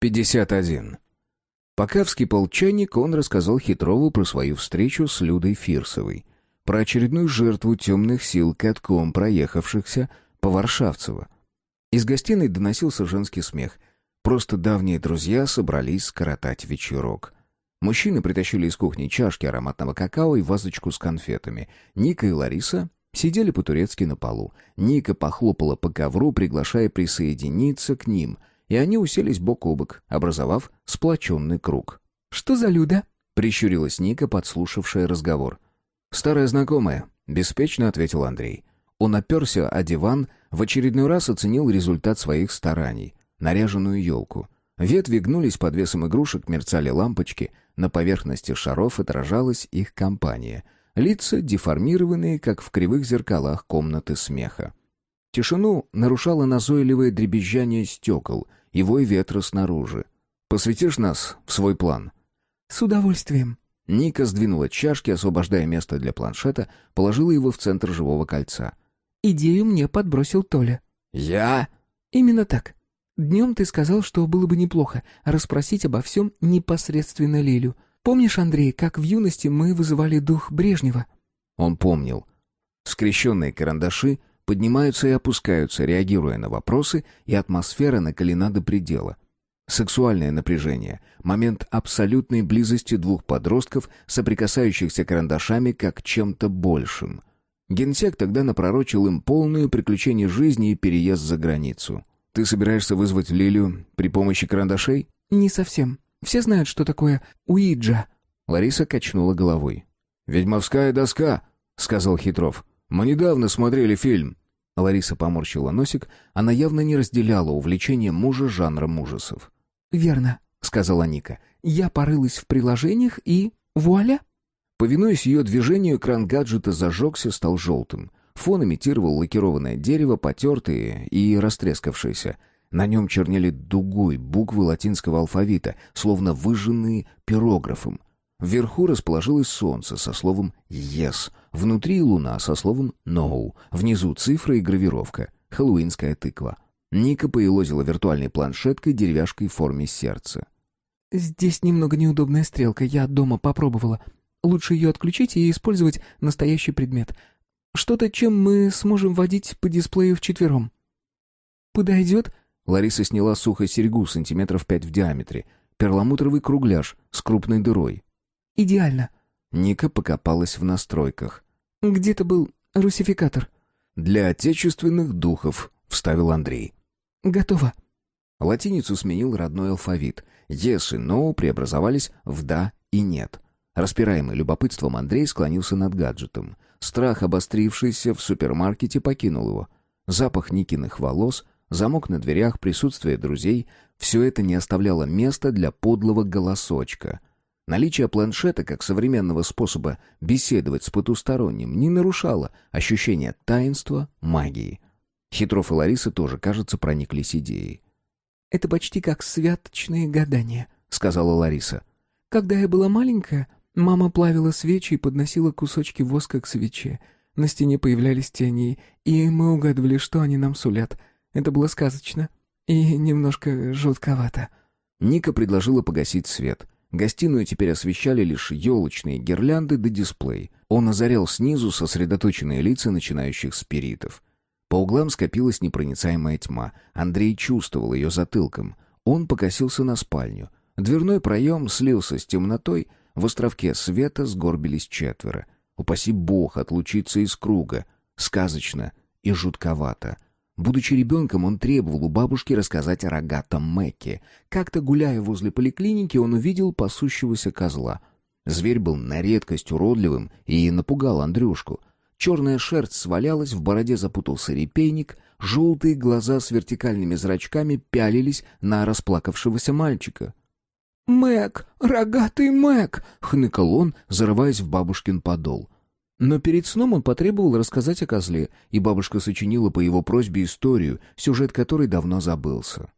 51. Пока вскипал чайник, он рассказал Хитрову про свою встречу с Людой Фирсовой, про очередную жертву темных сил катком проехавшихся по Варшавцево. Из гостиной доносился женский смех. Просто давние друзья собрались скоротать вечерок. Мужчины притащили из кухни чашки ароматного какао и вазочку с конфетами. Ника и Лариса сидели по-турецки на полу. Ника похлопала по ковру, приглашая присоединиться к ним, и они уселись бок о бок, образовав сплоченный круг. «Что за Люда?» — прищурилась Ника, подслушавшая разговор. «Старая знакомая», — беспечно ответил Андрей. Он оперся о диван, в очередной раз оценил результат своих стараний. Наряженную елку. Ветви гнулись под весом игрушек, мерцали лампочки — на поверхности шаров отражалась их компания. Лица деформированные, как в кривых зеркалах комнаты смеха. Тишину нарушало назойливое дребезжание стекол и вой ветра снаружи. «Посвятишь нас в свой план?» «С удовольствием». Ника сдвинула чашки, освобождая место для планшета, положила его в центр живого кольца. «Идею мне подбросил Толя». «Я?» «Именно так. Днем ты сказал, что было бы неплохо расспросить обо всем непосредственно Лилю. Помнишь, Андрей, как в юности мы вызывали дух Брежнева?» Он помнил. Скрещенные карандаши поднимаются и опускаются, реагируя на вопросы, и атмосфера накалена до предела. Сексуальное напряжение, момент абсолютной близости двух подростков, соприкасающихся карандашами как чем-то большим. Генсек тогда напророчил им полную приключение жизни и переезд за границу. Ты собираешься вызвать Лилию при помощи карандашей? Не совсем. Все знают, что такое Уиджа. Лариса качнула головой. Ведьмовская доска, сказал Хитров. Мы недавно смотрели фильм. Лариса поморщила носик, она явно не разделяла увлечение мужа жанром ужасов. «Верно», — сказала Ника. «Я порылась в приложениях и... вуаля!» Повинуясь ее движению, экран гаджета зажегся, стал желтым. Фон имитировал лакированное дерево, потертые и растрескавшиеся. На нем чернели дугой буквы латинского алфавита, словно выжженные пирографом. Вверху расположилось солнце со словом «Yes», внутри луна со словом «No», внизу цифра и гравировка, хэллоуинская тыква. Ника поелозила виртуальной планшеткой деревяшкой в форме сердца. «Здесь немного неудобная стрелка, я дома попробовала. Лучше ее отключить и использовать настоящий предмет. Что-то, чем мы сможем водить по дисплею вчетвером. Подойдет? Лариса сняла сухо серьгу сантиметров пять в диаметре. Перламутровый кругляш с крупной дырой. Идеально. Ника покопалась в настройках. Где-то был русификатор. Для отечественных духов, вставил Андрей. Готово. Латиницу сменил родной алфавит. «Yes» и «no» преобразовались в «да» и «нет». Распираемый любопытством Андрей склонился над гаджетом. Страх, обострившийся в супермаркете, покинул его. Запах Никиных волос, замок на дверях, присутствие друзей — все это не оставляло места для подлого голосочка. Наличие планшета как современного способа беседовать с потусторонним не нарушало ощущение таинства, магии. Хитров и Лариса тоже, кажется, прониклись идеей. «Это почти как святочные гадания», — сказала Лариса. «Когда я была маленькая, Мама плавила свечи и подносила кусочки воска к свече. На стене появлялись тени, и мы угадывали, что они нам сулят. Это было сказочно и немножко жутковато. Ника предложила погасить свет. Гостиную теперь освещали лишь елочные гирлянды да дисплей. Он озарял снизу сосредоточенные лица начинающих спиритов. По углам скопилась непроницаемая тьма. Андрей чувствовал ее затылком. Он покосился на спальню. Дверной проем слился с темнотой, в островке света сгорбились четверо. Упаси бог отлучиться из круга. Сказочно и жутковато. Будучи ребенком, он требовал у бабушки рассказать о рогатом Мэкке. Как-то гуляя возле поликлиники, он увидел пасущегося козла. Зверь был на редкость уродливым и напугал Андрюшку. Черная шерсть свалялась, в бороде запутался репейник, желтые глаза с вертикальными зрачками пялились на расплакавшегося мальчика. «Мэг! Рогатый Мэг!» — хныкал он, зарываясь в бабушкин подол. Но перед сном он потребовал рассказать о козле, и бабушка сочинила по его просьбе историю, сюжет которой давно забылся.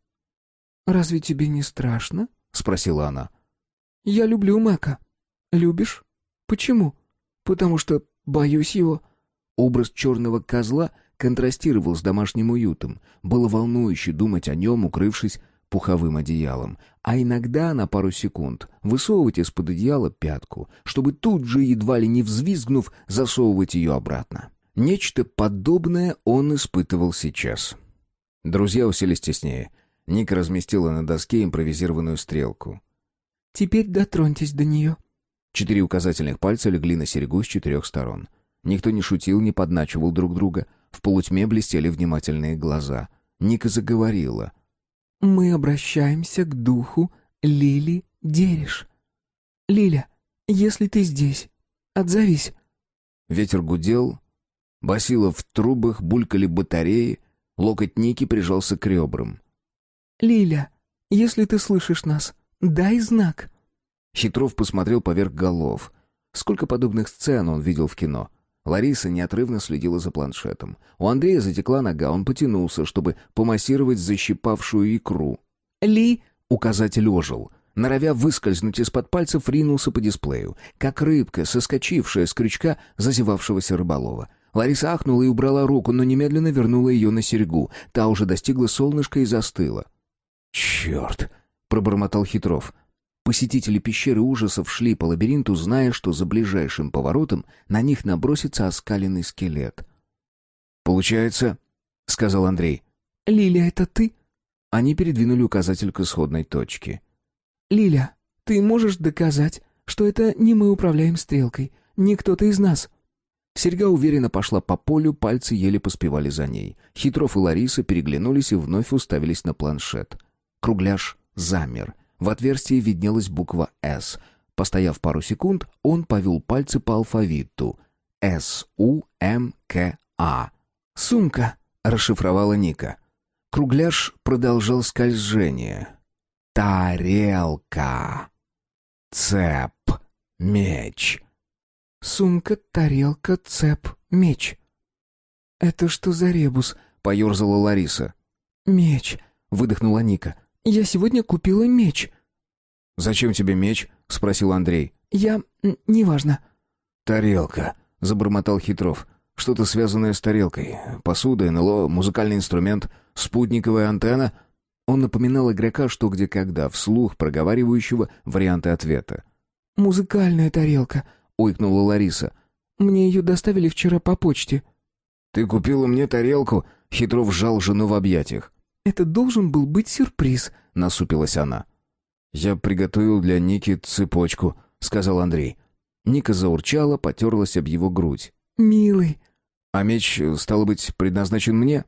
«Разве тебе не страшно?» — спросила она. «Я люблю Мэка. Любишь? Почему? Потому что боюсь его». Образ черного козла контрастировал с домашним уютом. Было волнующе думать о нем, укрывшись пуховым одеялом, а иногда на пару секунд высовывать из-под одеяла пятку, чтобы тут же, едва ли не взвизгнув, засовывать ее обратно. Нечто подобное он испытывал сейчас. Друзья уселись теснее. Ника разместила на доске импровизированную стрелку. «Теперь дотроньтесь до нее». Четыре указательных пальца легли на серегу с четырех сторон. Никто не шутил, не подначивал друг друга. В полутьме блестели внимательные глаза. Ника заговорила. «Мы обращаемся к духу Лили Дериш. Лиля, если ты здесь, отзовись». Ветер гудел, басило в трубах, булькали батареи, локоть Ники прижался к ребрам. «Лиля, если ты слышишь нас, дай знак». Хитров посмотрел поверх голов. Сколько подобных сцен он видел в кино. Лариса неотрывно следила за планшетом. У Андрея затекла нога, он потянулся, чтобы помассировать защипавшую икру. «Ли...» — указатель ожил. Норовя выскользнуть из-под пальцев, ринулся по дисплею, как рыбка, соскочившая с крючка зазевавшегося рыболова. Лариса ахнула и убрала руку, но немедленно вернула ее на серьгу. Та уже достигла солнышка и застыла. «Черт!» — пробормотал Хитров. Посетители пещеры ужасов шли по лабиринту, зная, что за ближайшим поворотом на них набросится оскаленный скелет. «Получается», — сказал Андрей. «Лиля, это ты?» Они передвинули указатель к исходной точке. «Лиля, ты можешь доказать, что это не мы управляем стрелкой, не кто-то из нас?» Серьга уверенно пошла по полю, пальцы еле поспевали за ней. Хитров и Лариса переглянулись и вновь уставились на планшет. Кругляш замер. В отверстии виднелась буква «С». Постояв пару секунд, он повел пальцы по алфавиту. «С-У-М-К-А». «Сумка», — расшифровала Ника. Кругляш продолжал скольжение. «Тарелка». «Цеп». «Меч». «Сумка, тарелка, цеп, меч». «Это что за ребус?» — поерзала Лариса. «Меч», — выдохнула Ника. «Я сегодня купила меч». «Зачем тебе меч?» — спросил Андрей. «Я... неважно». «Тарелка», — забормотал Хитров. «Что-то связанное с тарелкой. Посуда, НЛО, музыкальный инструмент, спутниковая антенна». Он напоминал игрока что где когда, вслух проговаривающего варианты ответа. «Музыкальная тарелка», — ойкнула Лариса. «Мне ее доставили вчера по почте». «Ты купила мне тарелку?» — Хитров сжал жену в объятиях. «Это должен был быть сюрприз», — насупилась она. «Я приготовил для Ники цепочку», — сказал Андрей. Ника заурчала, потерлась об его грудь. «Милый». «А меч, стало быть, предназначен мне?»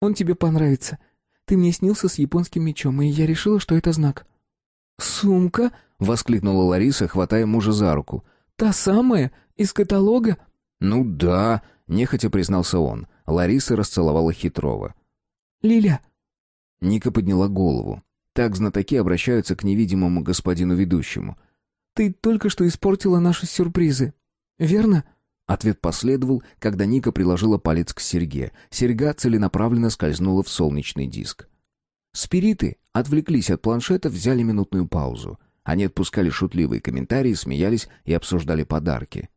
«Он тебе понравится. Ты мне снился с японским мечом, и я решила, что это знак». «Сумка?» — воскликнула Лариса, хватая мужа за руку. «Та самая? Из каталога?» «Ну да», — нехотя признался он. Лариса расцеловала Хитрова. «Лиля!» Ника подняла голову. Так знатоки обращаются к невидимому господину ведущему. «Ты только что испортила наши сюрпризы, верно?» Ответ последовал, когда Ника приложила палец к серьге. Серьга целенаправленно скользнула в солнечный диск. Спириты отвлеклись от планшета, взяли минутную паузу. Они отпускали шутливые комментарии, смеялись и обсуждали подарки.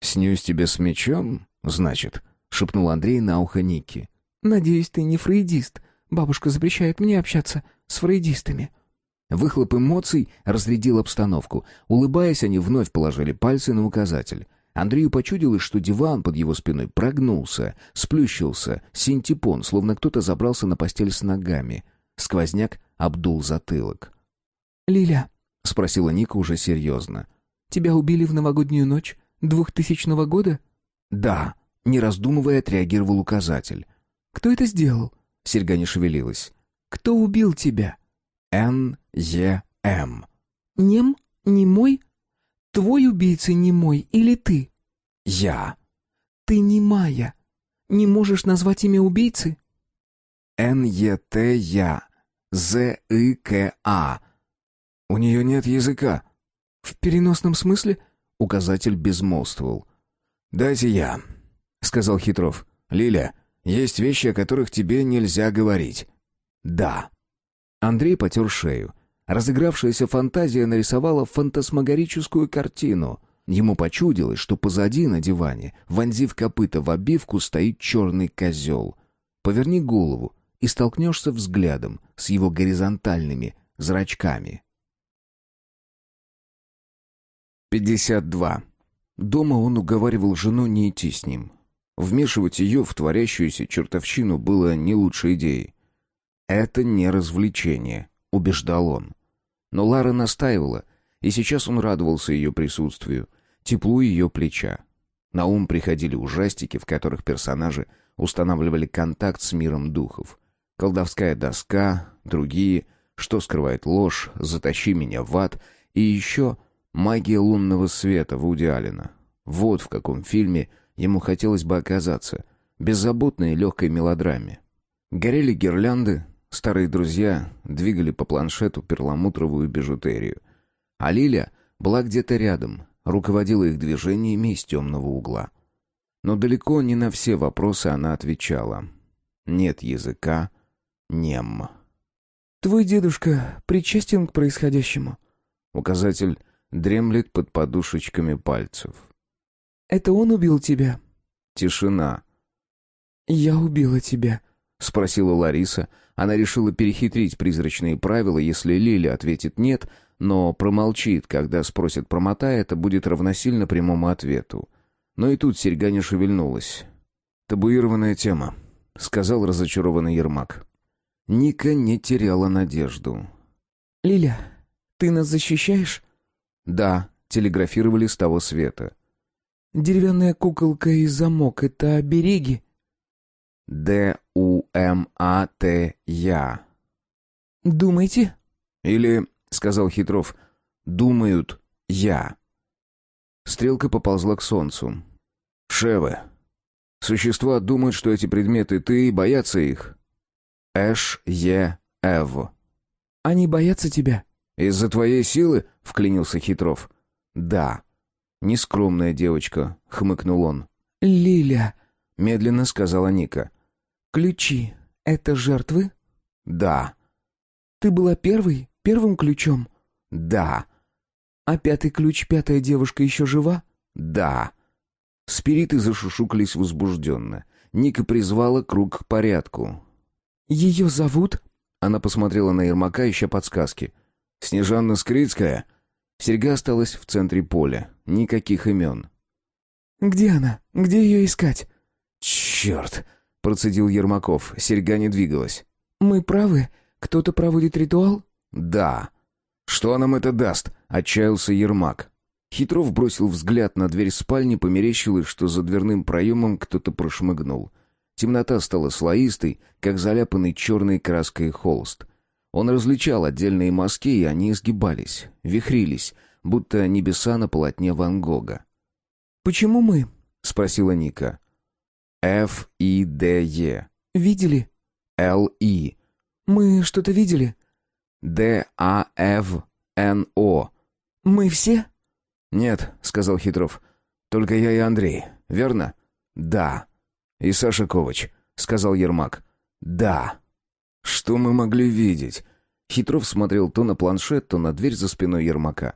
«Снюсь тебе с мечом, значит?» — шепнул Андрей на ухо Ники. «Надеюсь, ты не фрейдист. Бабушка запрещает мне общаться с фрейдистами». Выхлоп эмоций разрядил обстановку. Улыбаясь, они вновь положили пальцы на указатель. Андрею почудилось, что диван под его спиной прогнулся, сплющился, синтепон, словно кто-то забрался на постель с ногами. Сквозняк обдул затылок. «Лиля», — спросила Ника уже серьезно. «Тебя убили в новогоднюю ночь двухтысячного года?» «Да», — не раздумывая, отреагировал указатель. Кто это сделал?» Серьга не шевелилась. «Кто убил тебя?» «Н-Е-М». «Нем? Не мой? Твой убийца не мой или ты?» «Я». «Ты не Майя. Не можешь назвать имя убийцы?» «Н-Е-Т-Я. З-И-К-А». «У нее нет языка». «В переносном смысле?» Указатель безмолвствовал. «Дайте я», — сказал Хитров. «Лиля, есть вещи, о которых тебе нельзя говорить». «Да». Андрей потер шею. Разыгравшаяся фантазия нарисовала фантасмагорическую картину. Ему почудилось, что позади на диване, вонзив копыта в обивку, стоит черный козел. «Поверни голову, и столкнешься взглядом с его горизонтальными зрачками. 52. Дома он уговаривал жену не идти с ним. Вмешивать ее в творящуюся чертовщину было не лучшей идеей. «Это не развлечение», — убеждал он. Но Лара настаивала, и сейчас он радовался ее присутствию, теплу ее плеча. На ум приходили ужастики, в которых персонажи устанавливали контакт с миром духов. Колдовская доска, другие, что скрывает ложь, затащи меня в ад, и еще магия лунного света Вуди Аллена. Вот в каком фильме ему хотелось бы оказаться, беззаботной и легкой мелодраме. Горели гирлянды, старые друзья двигали по планшету перламутровую бижутерию. А Лиля была где-то рядом, руководила их движениями из темного угла. Но далеко не на все вопросы она отвечала. Нет языка, нем. «Твой дедушка причастен к происходящему?» Указатель дремлет под подушечками пальцев. «Это он убил тебя?» Тишина. «Я убила тебя», — спросила Лариса. Она решила перехитрить призрачные правила, если Лиля ответит «нет», но промолчит, когда спросят «промотай», это будет равносильно прямому ответу. Но и тут серьга не шевельнулась. «Табуированная тема», — сказал разочарованный Ермак. Ника не теряла надежду. «Лиля, ты нас защищаешь?» «Да», — телеграфировали с того света. «Деревянная куколка и замок — это обереги?» «Д-У-М-А-Т-Я». «Думаете?» «Или — сказал Хитров. «Думают, я». Стрелка поползла к солнцу. «Шевы. Существа думают, что эти предметы ты, и боятся их. Эш, Е, Эв». «Они боятся тебя?» «Из-за твоей силы?» — вклинился Хитров. «Да». «Нескромная девочка», — хмыкнул он. «Лиля», — медленно сказала Ника. «Ключи — это жертвы?» «Да». «Ты была первой?» Первым ключом? Да. А пятый ключ, пятая девушка еще жива? Да. Спириты зашушукались возбужденно. Ника призвала круг к порядку. «Ее зовут?» Она посмотрела на Ермака, ища подсказки. «Снежанна Скрицкая?» Серьга осталась в центре поля. Никаких имен. «Где она? Где ее искать?» «Черт!» — процедил Ермаков. Серьга не двигалась. «Мы правы? Кто-то проводит ритуал?» «Да». «Что нам это даст?» — отчаялся Ермак. Хитров бросил взгляд на дверь спальни, померещилось, что за дверным проемом кто-то прошмыгнул. Темнота стала слоистой, как заляпанный черной краской холст. Он различал отдельные мазки, и они изгибались, вихрились, будто небеса на полотне Ван Гога. «Почему мы?» — спросила Ника. «Ф-И-Д-Е». «Видели?» «Л-И». «Мы что-то видели?» Д-А-Ф-Н-О. Мы все? Нет, сказал Хитров. Только я и Андрей, верно? Да. И Саша Ковач, сказал Ермак. Да. Что мы могли видеть? Хитров смотрел то на планшет, то на дверь за спиной Ермака.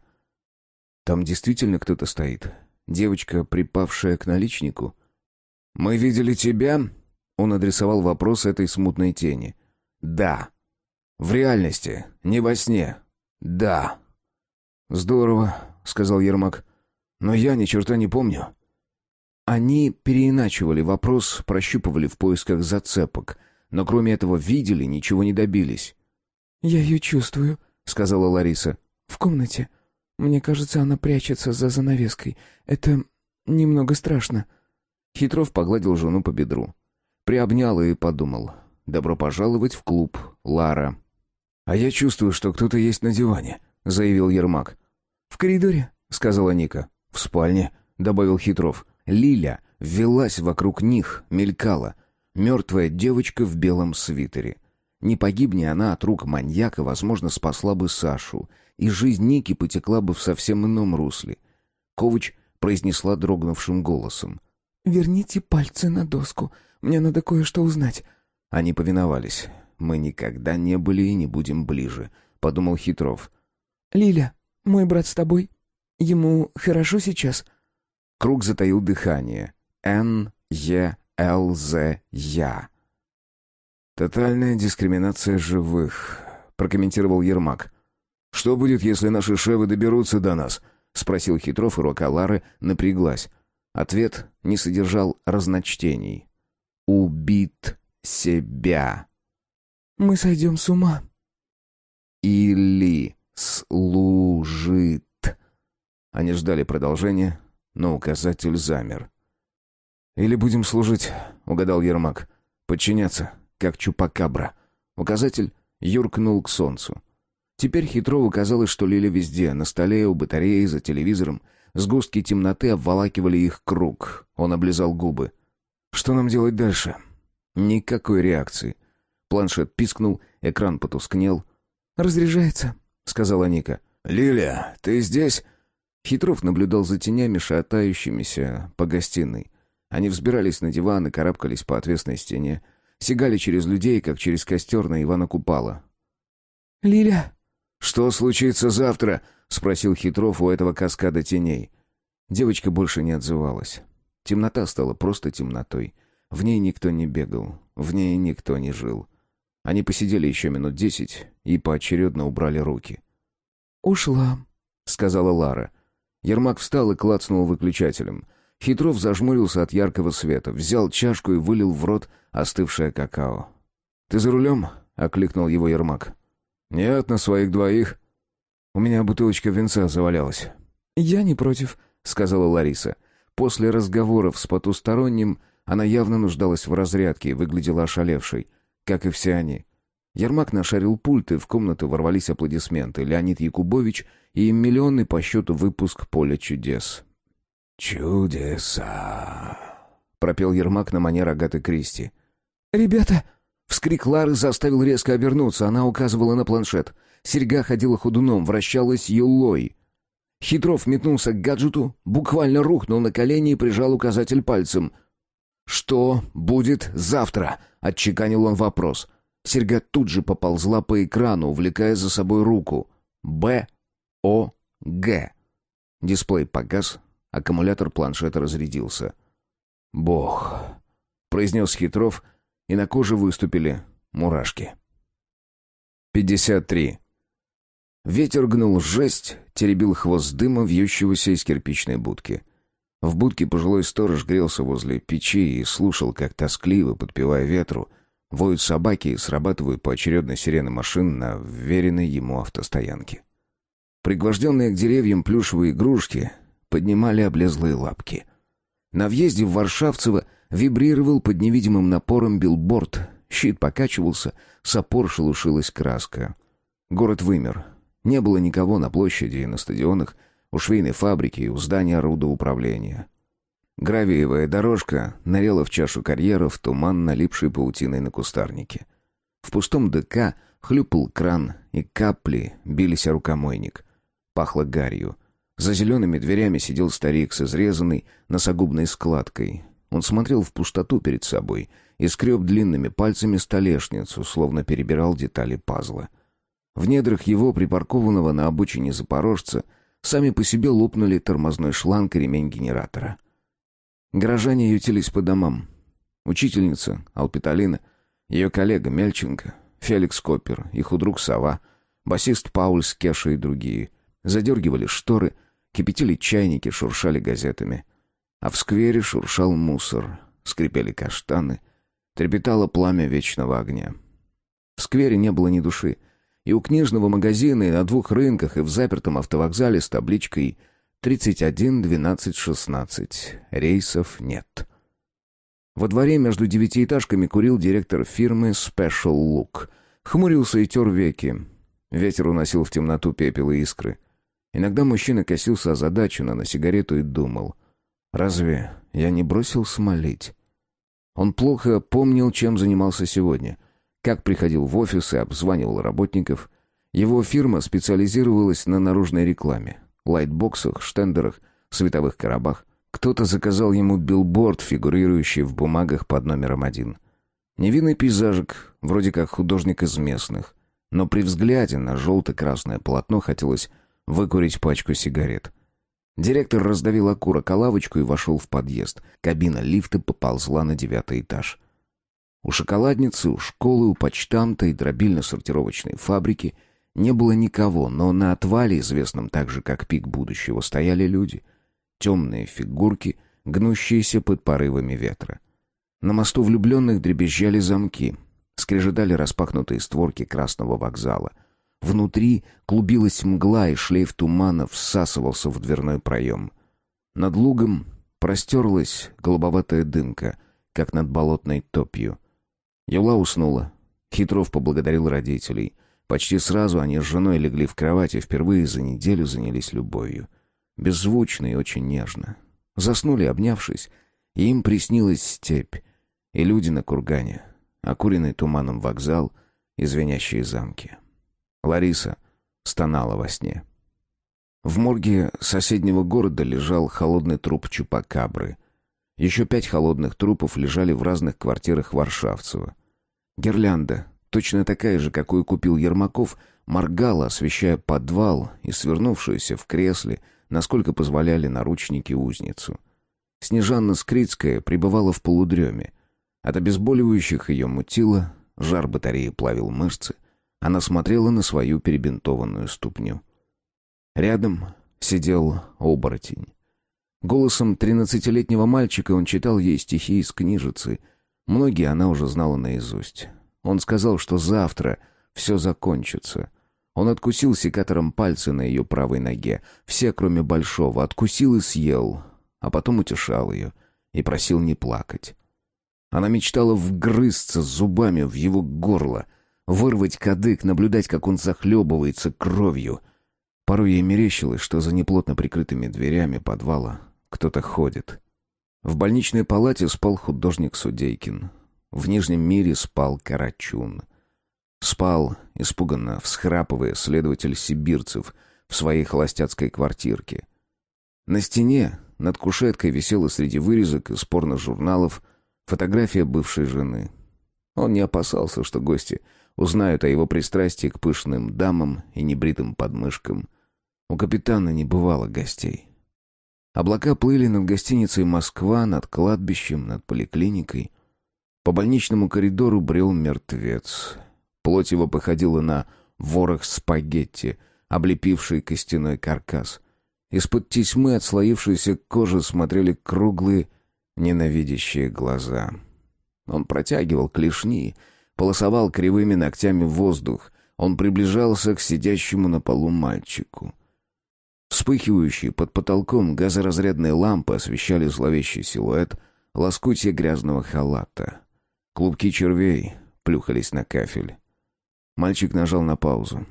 Там действительно кто-то стоит. Девочка, припавшая к наличнику. Мы видели тебя? Он адресовал вопрос этой смутной тени. Да. В реальности, не во сне. Да. Здорово, сказал Ермак. Но я ни черта не помню. Они переиначивали вопрос, прощупывали в поисках зацепок, но кроме этого видели, ничего не добились. Я ее чувствую, сказала Лариса. В комнате. Мне кажется, она прячется за занавеской. Это немного страшно. Хитров погладил жену по бедру. Приобнял и подумал. «Добро пожаловать в клуб, Лара». «А я чувствую, что кто-то есть на диване», — заявил Ермак. «В коридоре», — сказала Ника. «В спальне», — добавил Хитров. Лиля ввелась вокруг них, мелькала. Мертвая девочка в белом свитере. Не погибни она от рук маньяка, возможно, спасла бы Сашу, и жизнь Ники потекла бы в совсем ином русле. Ковач произнесла дрогнувшим голосом. «Верните пальцы на доску. Мне надо кое-что узнать». Они повиновались. Мы никогда не были и не будем ближе, подумал Хитров. Лиля, мой брат с тобой. Ему хорошо сейчас. Круг затаил дыхание. Н Е Л З Я. «Тотальная дискриминация живых», — прокомментировал Ермак. «Что будет, если наши шевы доберутся до нас?» — спросил Хитров, и рука Лары напряглась. Ответ не содержал разночтений. «Убит себя». «Мы сойдем с ума». «Или служит». Они ждали продолжения, но указатель замер. «Или будем служить», — угадал Ермак. «Подчиняться, как чупакабра». Указатель юркнул к солнцу. Теперь Хитрову казалось, что Лиля везде, на столе, у батареи, за телевизором. Сгустки темноты обволакивали их круг. Он облизал губы. «Что нам делать дальше?» Никакой реакции. Планшет пискнул, экран потускнел. «Разряжается», — сказала Ника. «Лиля, ты здесь?» Хитров наблюдал за тенями, шатающимися по гостиной. Они взбирались на диван и карабкались по отвесной стене. Сигали через людей, как через костер на Ивана Купала. «Лиля!» «Что случится завтра?» — спросил Хитров у этого каскада теней. Девочка больше не отзывалась. Темнота стала просто темнотой. В ней никто не бегал, в ней никто не жил. Они посидели еще минут десять и поочередно убрали руки. «Ушла», — сказала Лара. Ермак встал и клацнул выключателем. Хитров зажмурился от яркого света, взял чашку и вылил в рот остывшее какао. «Ты за рулем?» — окликнул его Ермак. «Нет, на своих двоих. У меня бутылочка винца завалялась». «Я не против», — сказала Лариса. После разговоров с потусторонним она явно нуждалась в разрядке и выглядела ошалевшей, как и все они. Ермак нашарил пульт, и в комнату ворвались аплодисменты. Леонид Якубович и миллионный по счету выпуск «Поле чудес». «Чудеса!» — пропел Ермак на манер Агаты Кристи. «Ребята!» — вскрик Лары заставил резко обернуться. Она указывала на планшет. Серьга ходила ходуном, вращалась юлой. Хитров метнулся к гаджету, буквально рухнул на колени и прижал указатель пальцем. «Что будет завтра?» — отчеканил он вопрос. Серьга тут же поползла по экрану, увлекая за собой руку. «Б. О. Г». Дисплей погас, аккумулятор планшета разрядился. «Бог», — произнес Хитров, и на коже выступили мурашки. 53. Ветер гнул жесть, теребил хвост дыма, вьющегося из кирпичной будки. В будке пожилой сторож грелся возле печи и слушал, как тоскливо, подпевая ветру, воют собаки и срабатывают поочередно сирены машин на вверенной ему автостоянке. Пригвожденные к деревьям плюшевые игрушки поднимали облезлые лапки. На въезде в Варшавцево вибрировал под невидимым напором билборд, щит покачивался, с опор шелушилась краска. Город вымер, не было никого на площади и на стадионах, у швейной фабрики и у здания рудоуправления. Гравиевая дорожка нарела в чашу карьеров туман, налипший паутиной на кустарнике. В пустом ДК хлюпал кран, и капли бились о рукомойник. Пахло гарью. За зелеными дверями сидел старик с изрезанной носогубной складкой. Он смотрел в пустоту перед собой и скреб длинными пальцами столешницу, словно перебирал детали пазла. — в недрах его, припаркованного на обочине запорожца, сами по себе лопнули тормозной шланг и ремень генератора. Горожане ютились по домам. Учительница, Алпиталина, ее коллега Мельченко, Феликс Коппер, их друг Сова, басист Пауль Скеша и другие. Задергивали шторы, кипятили чайники, шуршали газетами. А в сквере шуршал мусор, скрипели каштаны, трепетало пламя вечного огня. В сквере не было ни души — и у книжного магазина, и на двух рынках, и в запертом автовокзале с табличкой 31-12-16. Рейсов нет. Во дворе между девятиэтажками курил директор фирмы Special Look. Хмурился и тер веки. Ветер уносил в темноту пепел и искры. Иногда мужчина косился озадаченно на сигарету и думал. «Разве я не бросил смолить?» Он плохо помнил, чем занимался сегодня как приходил в офис и обзванивал работников. Его фирма специализировалась на наружной рекламе, лайтбоксах, штендерах, световых коробах. Кто-то заказал ему билборд, фигурирующий в бумагах под номером один. Невинный пейзажик, вроде как художник из местных. Но при взгляде на желто-красное полотно хотелось выкурить пачку сигарет. Директор раздавил окурок о лавочку и вошел в подъезд. Кабина лифта поползла на девятый этаж. У шоколадницы, у школы, у почтамта и дробильно-сортировочной фабрики не было никого, но на отвале, известном также как пик будущего, стояли люди. Темные фигурки, гнущиеся под порывами ветра. На мосту влюбленных дребезжали замки, скрежетали распахнутые створки красного вокзала. Внутри клубилась мгла, и шлейф тумана всасывался в дверной проем. Над лугом простерлась голубоватая дымка, как над болотной топью. Юла уснула. Хитров поблагодарил родителей. Почти сразу они с женой легли в кровати, впервые за неделю занялись любовью. Беззвучно и очень нежно. Заснули, обнявшись, и им приснилась степь и люди на кургане, окуренный туманом вокзал и звенящие замки. Лариса стонала во сне. В морге соседнего города лежал холодный труп Чупакабры. Еще пять холодных трупов лежали в разных квартирах Варшавцева. Гирлянда, точно такая же, какую купил Ермаков, моргала, освещая подвал и свернувшуюся в кресле, насколько позволяли наручники узницу. Снежанна Скрицкая пребывала в полудреме. От обезболивающих ее мутило, жар батареи плавил мышцы. Она смотрела на свою перебинтованную ступню. Рядом сидел оборотень. Голосом тринадцатилетнего мальчика он читал ей стихи из книжицы. Многие она уже знала наизусть. Он сказал, что завтра все закончится. Он откусил секатором пальцы на ее правой ноге. Все, кроме большого, откусил и съел, а потом утешал ее и просил не плакать. Она мечтала вгрызться зубами в его горло, вырвать кадык, наблюдать, как он захлебывается кровью. Порой ей мерещилось, что за неплотно прикрытыми дверями подвала кто-то ходит. В больничной палате спал художник Судейкин. В Нижнем мире спал Карачун. Спал, испуганно всхрапывая, следователь Сибирцев в своей холостяцкой квартирке. На стене над кушеткой висела среди вырезок из порно-журналов фотография бывшей жены. Он не опасался, что гости узнают о его пристрастии к пышным дамам и небритым подмышкам. У капитана не бывало гостей. Облака плыли над гостиницей «Москва», над кладбищем, над поликлиникой. По больничному коридору брел мертвец. Плоть его походила на ворох спагетти, облепивший костяной каркас. Из-под тесьмы отслоившейся кожи смотрели круглые, ненавидящие глаза. Он протягивал клешни, полосовал кривыми ногтями воздух. Он приближался к сидящему на полу мальчику. Вспыхивающие под потолком газоразрядные лампы освещали зловещий силуэт лоскутья грязного халата. Клубки червей плюхались на кафель. Мальчик нажал на паузу.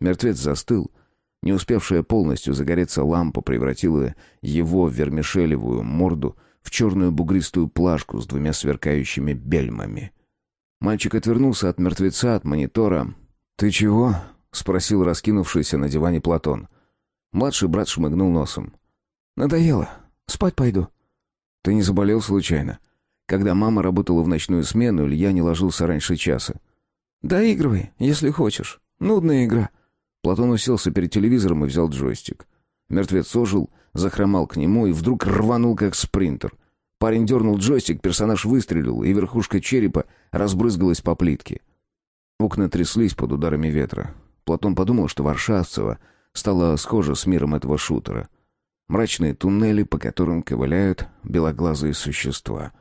Мертвец застыл. Не успевшая полностью загореться лампа превратила его вермишелевую морду в черную бугристую плашку с двумя сверкающими бельмами. Мальчик отвернулся от мертвеца, от монитора. «Ты чего?» — спросил раскинувшийся на диване Платон. — Младший брат шмыгнул носом. «Надоело. Спать пойду». «Ты не заболел случайно?» Когда мама работала в ночную смену, Илья не ложился раньше часа. «Доигрывай, если хочешь. Нудная игра». Платон уселся перед телевизором и взял джойстик. Мертвец ожил, захромал к нему и вдруг рванул, как спринтер. Парень дернул джойстик, персонаж выстрелил, и верхушка черепа разбрызгалась по плитке. Окна тряслись под ударами ветра. Платон подумал, что Варшавцева стало схоже с миром этого шутера. Мрачные туннели, по которым ковыляют белоглазые существа.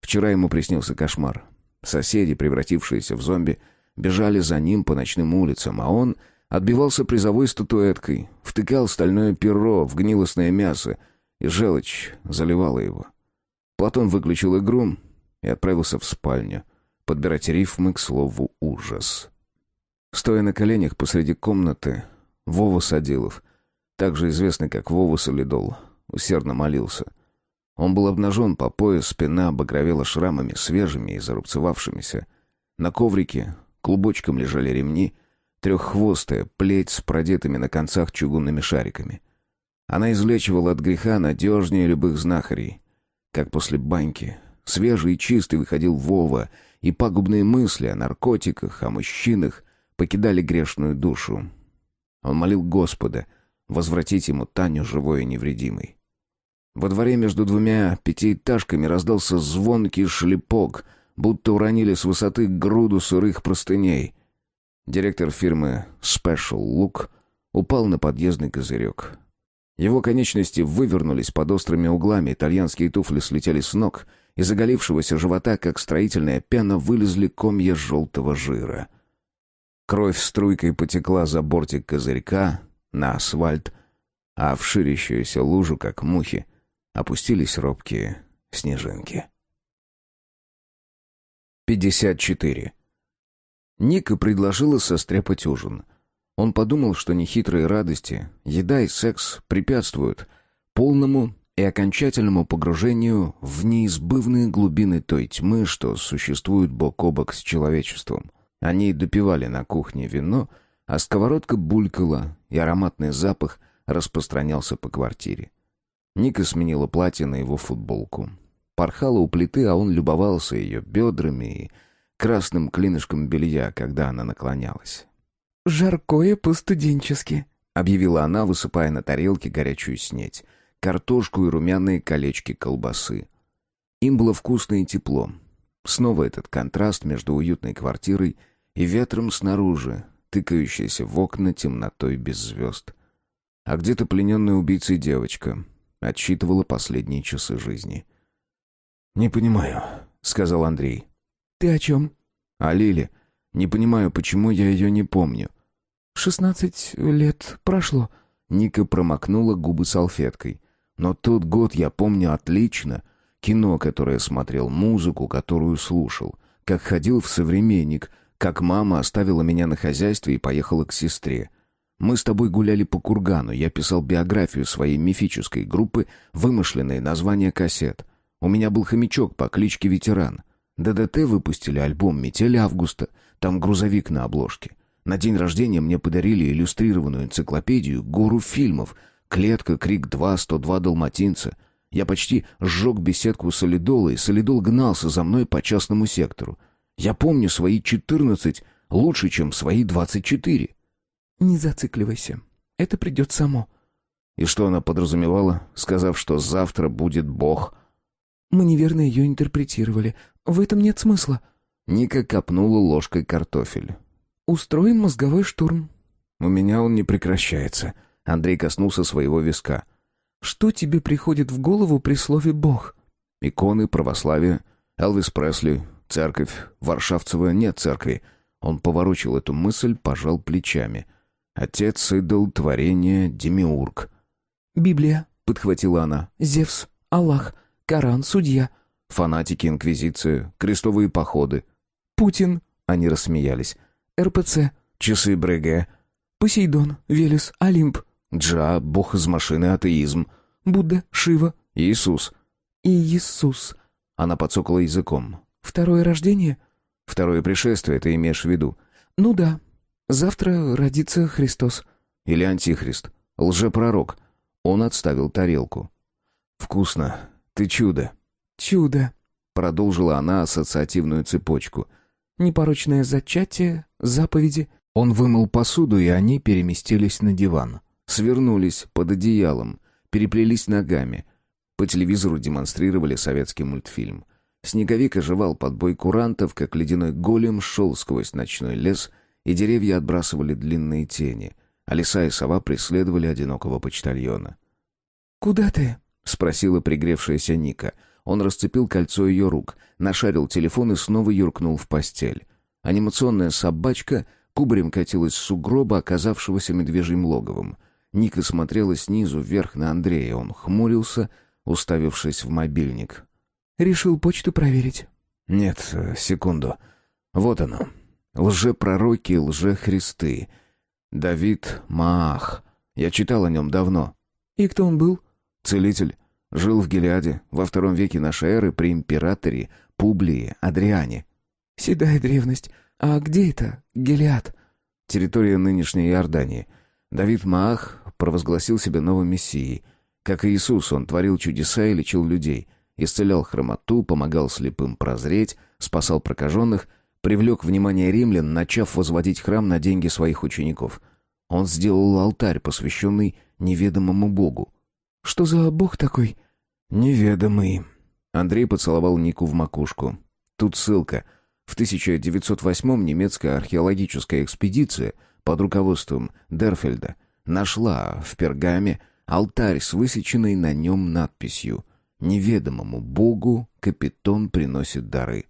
Вчера ему приснился кошмар. Соседи, превратившиеся в зомби, бежали за ним по ночным улицам, а он отбивался призовой статуэткой, втыкал стальное перо в гнилостное мясо, и желчь заливала его. Платон выключил игру и отправился в спальню подбирать рифмы к слову «ужас». Стоя на коленях посреди комнаты, Вова Садилов, также известный как Вова Солидол, усердно молился. Он был обнажен по пояс, спина багровела шрамами, свежими и зарубцевавшимися. На коврике клубочком лежали ремни, треххвостая плеть с продетыми на концах чугунными шариками. Она излечивала от греха надежнее любых знахарей. Как после баньки, свежий и чистый выходил Вова, и пагубные мысли о наркотиках, о мужчинах покидали грешную душу. Он молил Господа возвратить ему Таню живой и невредимой. Во дворе между двумя пятиэтажками раздался звонкий шлепок. будто уронили с высоты груду сырых простыней. Директор фирмы Special Look упал на подъездный козырек. Его конечности вывернулись под острыми углами, итальянские туфли слетели с ног, из оголившегося живота, как строительная пена, вылезли комья желтого жира. Кровь струйкой потекла за бортик козырька, на асфальт, а в ширящуюся лужу, как мухи, опустились робкие снежинки. 54. Ника предложила состряпать ужин. Он подумал, что нехитрые радости, еда и секс препятствуют полному и окончательному погружению в неизбывные глубины той тьмы, что существует бок о бок с человечеством. Они допивали на кухне вино, а сковородка булькала, и ароматный запах распространялся по квартире. Ника сменила платье на его футболку. Порхала у плиты, а он любовался ее бедрами и красным клинышком белья, когда она наклонялась. «Жаркое по-студенчески», — объявила она, высыпая на тарелке горячую снеть, картошку и румяные колечки колбасы. Им было вкусно и тепло. Снова этот контраст между уютной квартирой и ветром снаружи, тыкающейся в окна темнотой без звезд. А где-то плененная убийцей девочка отсчитывала последние часы жизни. «Не понимаю», — сказал Андрей. «Ты о чем?» «О Лиле. Не понимаю, почему я ее не помню». «Шестнадцать лет прошло». Ника промокнула губы салфеткой. «Но тот год я помню отлично. Кино, которое смотрел, музыку, которую слушал. Как ходил в «Современник», как мама оставила меня на хозяйстве и поехала к сестре. Мы с тобой гуляли по кургану, я писал биографию своей мифической группы, вымышленные названия кассет. У меня был хомячок по кличке Ветеран. ДДТ выпустили альбом «Метель августа», там грузовик на обложке. На день рождения мне подарили иллюстрированную энциклопедию, гору фильмов, «Клетка», «Крик-2», «102 далматинца». Я почти сжег беседку солидола, и солидол гнался за мной по частному сектору. Я помню свои четырнадцать лучше, чем свои двадцать четыре. «Не зацикливайся. Это придет само». И что она подразумевала, сказав, что завтра будет Бог? Мы неверно ее интерпретировали. В этом нет смысла. Ника копнула ложкой картофель. Устроим мозговой штурм. У меня он не прекращается. Андрей коснулся своего виска. Что тебе приходит в голову при слове «бог»? Иконы, православие, Элвис Пресли, церковь, Варшавцева нет церкви. Он поворочил эту мысль, пожал плечами. Отец, идол, творение, демиург. «Библия», — подхватила она. «Зевс, Аллах, Коран, судья». Фанатики, инквизиция, крестовые походы. «Путин», — они рассмеялись. «РПЦ». «Часы Бреге». «Посейдон, Велес, Олимп». «Джа, бог из машины, атеизм». «Будда, Шива». «Иисус». «Иисус». Она подсокала языком. «Второе рождение?» «Второе пришествие, ты имеешь в виду?» «Ну да. Завтра родится Христос». «Или Антихрист. Лжепророк». Он отставил тарелку. «Вкусно. Ты чудо». «Чудо», — продолжила она ассоциативную цепочку. «Непорочное зачатие, заповеди». Он вымыл посуду, и они переместились на диван. Свернулись под одеялом, переплелись ногами. По телевизору демонстрировали советский мультфильм. Снеговик оживал под бой курантов, как ледяной голем шел сквозь ночной лес, и деревья отбрасывали длинные тени, а лиса и сова преследовали одинокого почтальона. «Куда ты?» — спросила пригревшаяся Ника. Он расцепил кольцо ее рук, нашарил телефон и снова юркнул в постель. Анимационная собачка кубарем катилась с сугроба, оказавшегося медвежьим логовом. Ника смотрела снизу вверх на Андрея. Он хмурился, уставившись в мобильник. «Решил почту проверить?» «Нет, секунду. Вот оно. Лжепророки, лжехристы. Давид Маах. Я читал о нем давно». «И кто он был?» «Целитель. Жил в Гелиаде во втором веке нашей эры при императоре Публии Адриане. Седая древность. А где это? Гелиад? Территория нынешней Иордании. Давид Маах провозгласил себя новым мессией. Как и Иисус, он творил чудеса и лечил людей, исцелял хромоту, помогал слепым прозреть, спасал прокаженных, привлек внимание римлян, начав возводить храм на деньги своих учеников. Он сделал алтарь, посвященный неведомому богу. Что за бог такой? Неведомый. Андрей поцеловал Нику в макушку. Тут ссылка. В 1908 немецкая археологическая экспедиция под руководством Дерфельда нашла в Пергаме алтарь с высеченной на нем надписью «Неведомому Богу капитон приносит дары».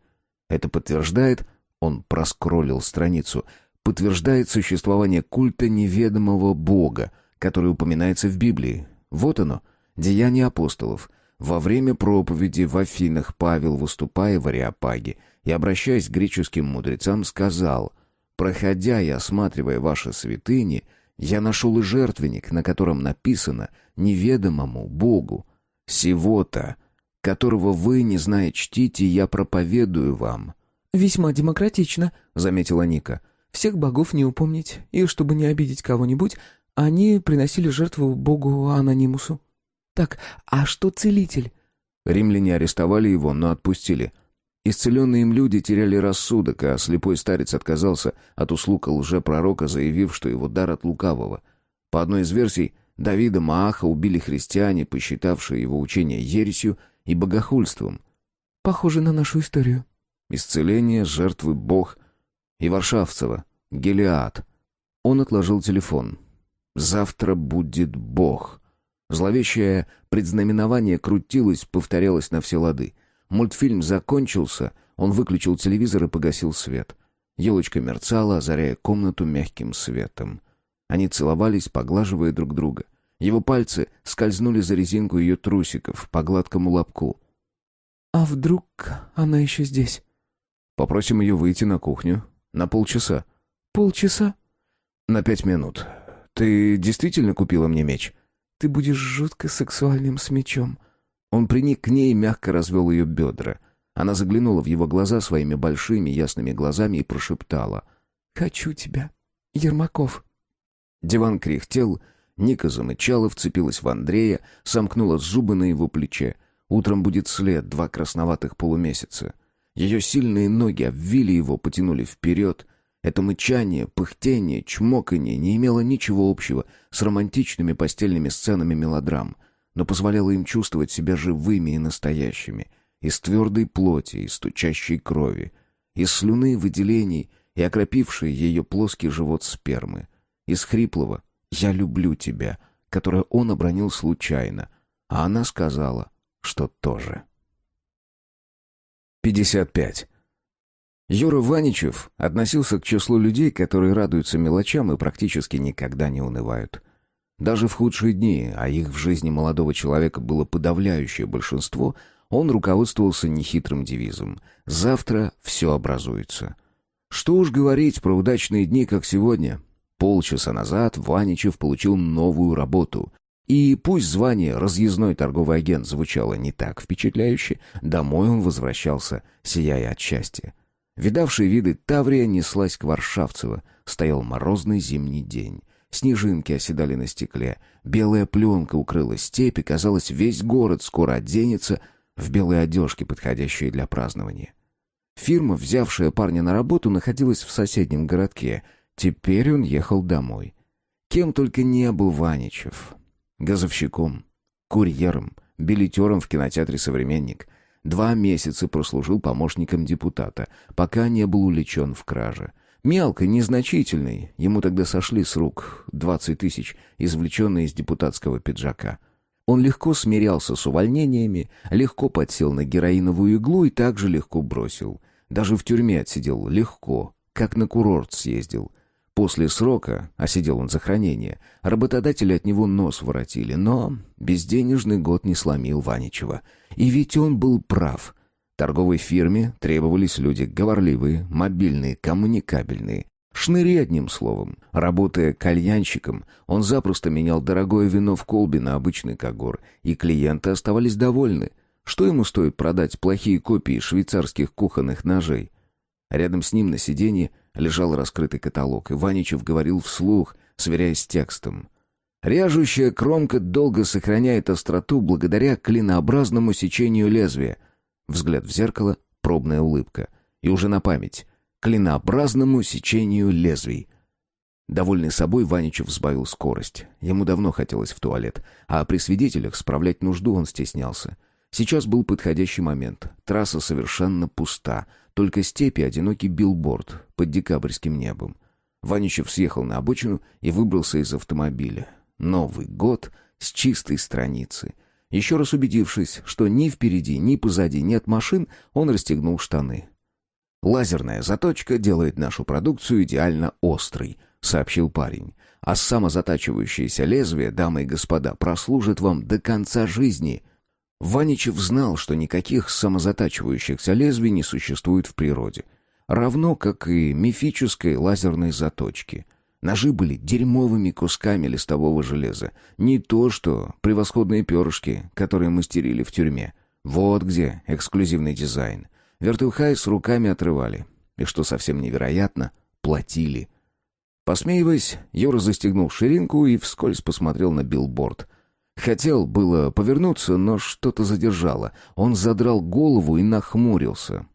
Это подтверждает, он проскроллил страницу, подтверждает существование культа неведомого Бога, который упоминается в Библии. Вот оно, Деяния апостолов. Во время проповеди в Афинах Павел, выступая в Ариапаге и обращаясь к греческим мудрецам, сказал «Проходя и осматривая ваши святыни, я нашел и жертвенник, на котором написано «Неведомому Богу». Сего-то, которого вы, не зная, чтите, я проповедую вам». «Весьма демократично», — заметила Ника. «Всех богов не упомнить, и чтобы не обидеть кого-нибудь, они приносили жертву богу Анонимусу». «Так, а что целитель?» Римляне арестовали его, но отпустили. Исцеленные им люди теряли рассудок, а слепой старец отказался от услуг лжепророка, заявив, что его дар от лукавого. По одной из версий, Давида Мааха убили христиане, посчитавшие его учение ересью и богохульством. «Похоже на нашу историю». Исцеление, жертвы Бог и Варшавцева, Гелиад. Он отложил телефон. «Завтра будет Бог». Зловещее предзнаменование крутилось, повторялось на все лады. Мультфильм закончился, он выключил телевизор и погасил свет. Елочка мерцала, озаряя комнату мягким светом. Они целовались, поглаживая друг друга. Его пальцы скользнули за резинку ее трусиков по гладкому лобку. «А вдруг она еще здесь?» «Попросим ее выйти на кухню. На полчаса». «Полчаса?» «На пять минут. Ты действительно купила мне меч?» Ты будешь жутко сексуальным с мечом». Он приник к ней и мягко развел ее бедра. Она заглянула в его глаза своими большими ясными глазами и прошептала. «Хочу тебя, Ермаков». Диван кряхтел, Ника замычала, вцепилась в Андрея, сомкнула зубы на его плече. Утром будет след, два красноватых полумесяца. Ее сильные ноги обвили его, потянули вперед — это мычание, пыхтение, чмоканье не имело ничего общего с романтичными постельными сценами мелодрам, но позволяло им чувствовать себя живыми и настоящими, из твердой плоти и стучащей крови, из слюны выделений и окропившей ее плоский живот спермы, из хриплого «Я люблю тебя», которое он обронил случайно, а она сказала, что тоже. 55. Юра Ваничев относился к числу людей, которые радуются мелочам и практически никогда не унывают. Даже в худшие дни, а их в жизни молодого человека было подавляющее большинство, он руководствовался нехитрым девизом «Завтра все образуется». Что уж говорить про удачные дни, как сегодня. Полчаса назад Ваничев получил новую работу. И пусть звание «разъездной торговый агент» звучало не так впечатляюще, домой он возвращался, сияя от счастья. Видавший виды Таврия неслась к Варшавцево. Стоял морозный зимний день. Снежинки оседали на стекле. Белая пленка укрыла степи. Казалось, весь город скоро оденется в белые одежки, подходящие для празднования. Фирма, взявшая парня на работу, находилась в соседнем городке. Теперь он ехал домой. Кем только не был Ваничев. Газовщиком, курьером, билетером в кинотеатре «Современник», Два месяца прослужил помощником депутата, пока не был увлечен в краже. Мелко, незначительный, ему тогда сошли с рук двадцать тысяч, извлеченные из депутатского пиджака. Он легко смирялся с увольнениями, легко подсел на героиновую иглу и также легко бросил. Даже в тюрьме отсидел легко, как на курорт съездил. После срока, а сидел он за хранение, работодатели от него нос воротили, но безденежный год не сломил Ваничева. И ведь он был прав. Торговой фирме требовались люди говорливые, мобильные, коммуникабельные. Шныри одним словом. Работая кальянщиком, он запросто менял дорогое вино в колбе на обычный когор, и клиенты оставались довольны. Что ему стоит продать плохие копии швейцарских кухонных ножей? Рядом с ним на сиденье лежал раскрытый каталог, и Ваничев говорил вслух, сверяясь с текстом. Ряжущая кромка долго сохраняет остроту благодаря клинообразному сечению лезвия. Взгляд в зеркало, пробная улыбка. И уже на память. Клинообразному сечению лезвий. Довольный собой, Ваничев сбавил скорость. Ему давно хотелось в туалет, а при свидетелях справлять нужду он стеснялся. Сейчас был подходящий момент. Трасса совершенно пуста. Только степи одинокий билборд под декабрьским небом. Ваничев съехал на обочину и выбрался из автомобиля. Новый год с чистой страницы. Еще раз убедившись, что ни впереди, ни позади нет машин, он расстегнул штаны. «Лазерная заточка делает нашу продукцию идеально острой», — сообщил парень. «А самозатачивающееся лезвие, дамы и господа, прослужит вам до конца жизни». Ваничев знал, что никаких самозатачивающихся лезвий не существует в природе. Равно, как и мифической лазерной заточки. Ножи были дерьмовыми кусками листового железа. Не то что превосходные перышки, которые мастерили в тюрьме. Вот где эксклюзивный дизайн. Вертухай с руками отрывали. И что совсем невероятно, платили. Посмеиваясь, Юра застегнул ширинку и вскользь посмотрел на билборд. Хотел было повернуться, но что-то задержало. Он задрал голову и нахмурился.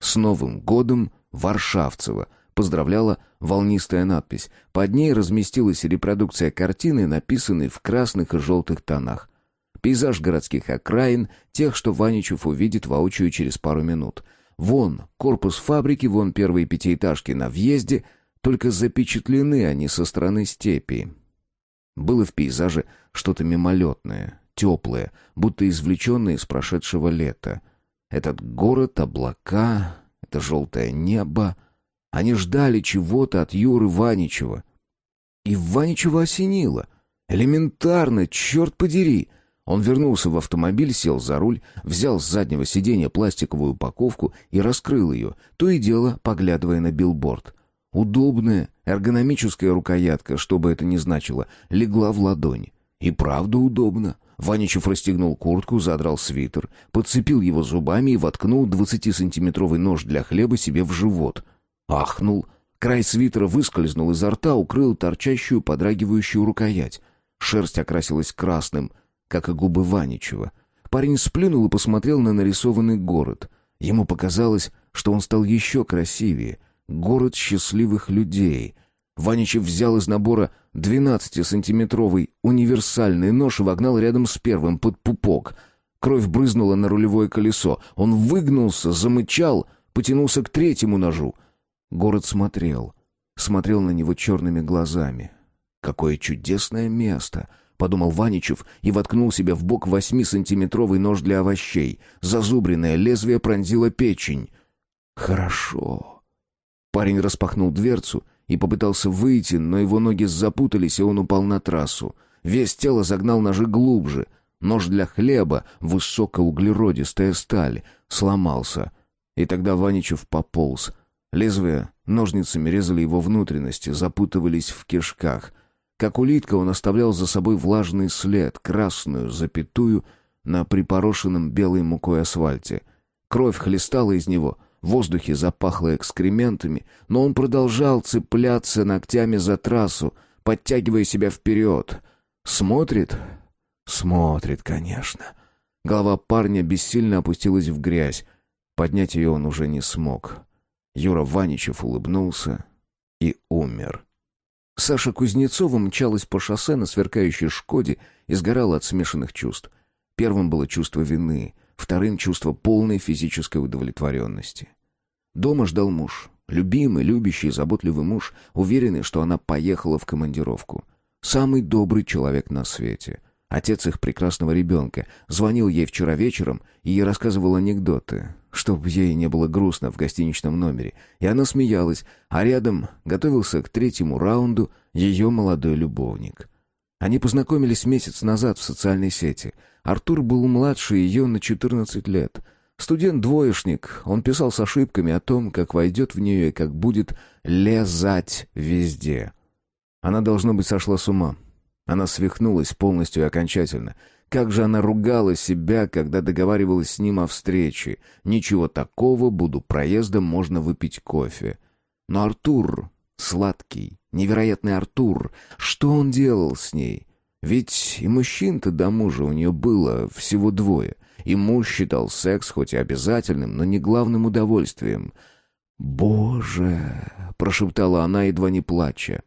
«С Новым годом, Варшавцева!» поздравляла волнистая надпись. Под ней разместилась репродукция картины, написанной в красных и желтых тонах. Пейзаж городских окраин, тех, что Ваничев увидит воочию через пару минут. Вон корпус фабрики, вон первые пятиэтажки на въезде, только запечатлены они со стороны степи. Было в пейзаже что-то мимолетное, теплое, будто извлеченное из прошедшего лета. Этот город, облака, это желтое небо. Они ждали чего-то от Юры Ваничева. И Ваничева осенило. Элементарно, черт подери. Он вернулся в автомобиль, сел за руль, взял с заднего сиденья пластиковую упаковку и раскрыл ее, то и дело поглядывая на билборд. Удобная, эргономическая рукоятка, что бы это ни значило, легла в ладонь. И правда удобно. Ваничев расстегнул куртку, задрал свитер, подцепил его зубами и воткнул двадцатисантиметровый нож для хлеба себе в живот. Ахнул. Край свитера выскользнул изо рта, укрыл торчащую, подрагивающую рукоять. Шерсть окрасилась красным, как и губы Ваничева. Парень сплюнул и посмотрел на нарисованный город. Ему показалось, что он стал еще красивее — Город счастливых людей. Ваничев взял из набора 12-сантиметровый универсальный нож и вогнал рядом с первым под пупок. Кровь брызнула на рулевое колесо. Он выгнулся, замычал, потянулся к третьему ножу. Город смотрел. Смотрел на него черными глазами. «Какое чудесное место!» — подумал Ваничев и воткнул себе в бок восьмисантиметровый нож для овощей. Зазубренное лезвие пронзило печень. «Хорошо!» Парень распахнул дверцу и попытался выйти, но его ноги запутались, и он упал на трассу. Весь тело загнал ножи глубже. Нож для хлеба, высокоуглеродистая сталь, сломался. И тогда Ваничев пополз. Лезвия ножницами резали его внутренности, запутывались в кишках. Как улитка он оставлял за собой влажный след, красную запятую на припорошенном белой мукой асфальте. Кровь хлестала из него — в воздухе запахло экскрементами, но он продолжал цепляться ногтями за трассу, подтягивая себя вперед. Смотрит? Смотрит, конечно. Голова парня бессильно опустилась в грязь. Поднять ее он уже не смог. Юра Ваничев улыбнулся и умер. Саша Кузнецова мчалась по шоссе на сверкающей «Шкоде» и сгорала от смешанных чувств. Первым было чувство вины, вторым — чувство полной физической удовлетворенности. Дома ждал муж. Любимый, любящий, заботливый муж, уверенный, что она поехала в командировку. Самый добрый человек на свете. Отец их прекрасного ребенка. Звонил ей вчера вечером и рассказывал анекдоты, чтобы ей не было грустно в гостиничном номере. И она смеялась, а рядом готовился к третьему раунду ее молодой любовник. Они познакомились месяц назад в социальной сети. Артур был младше ее на 14 лет — Студент-двоечник, он писал с ошибками о том, как войдет в нее и как будет лезать везде. Она, должно быть, сошла с ума. Она свихнулась полностью и окончательно. Как же она ругала себя, когда договаривалась с ним о встрече. Ничего такого, буду проездом, можно выпить кофе. Но Артур, сладкий, невероятный Артур, что он делал с ней? Ведь и мужчин-то до мужа у нее было всего двое. И муж считал секс хоть и обязательным, но не главным удовольствием. «Боже!» — прошептала она, едва не плача.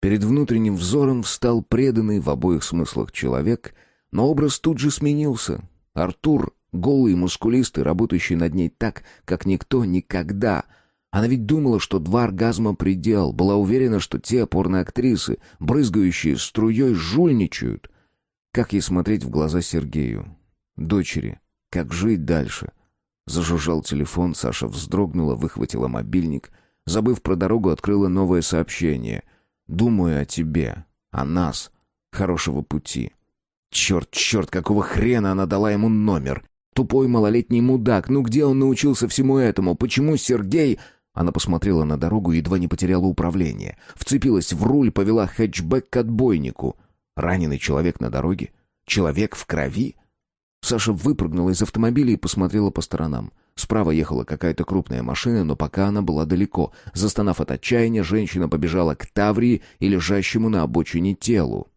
Перед внутренним взором встал преданный в обоих смыслах человек, но образ тут же сменился. Артур Голый, мускулистый, работающий над ней так, как никто никогда. Она ведь думала, что два оргазма предел, была уверена, что те порноактрисы, брызгающие струей, жульничают. Как ей смотреть в глаза Сергею? Дочери. Как жить дальше? Зажужжал телефон, Саша вздрогнула, выхватила мобильник. Забыв про дорогу, открыла новое сообщение. «Думаю о тебе, о нас. Хорошего пути». Черт, черт, какого хрена она дала ему номер? Тупой малолетний мудак, ну где он научился всему этому? Почему Сергей... Она посмотрела на дорогу и едва не потеряла управление. Вцепилась в руль, повела хэтчбэк к отбойнику. Раненый человек на дороге? Человек в крови? Саша выпрыгнула из автомобиля и посмотрела по сторонам. Справа ехала какая-то крупная машина, но пока она была далеко. Застонав от отчаяния, женщина побежала к Таврии и лежащему на обочине телу.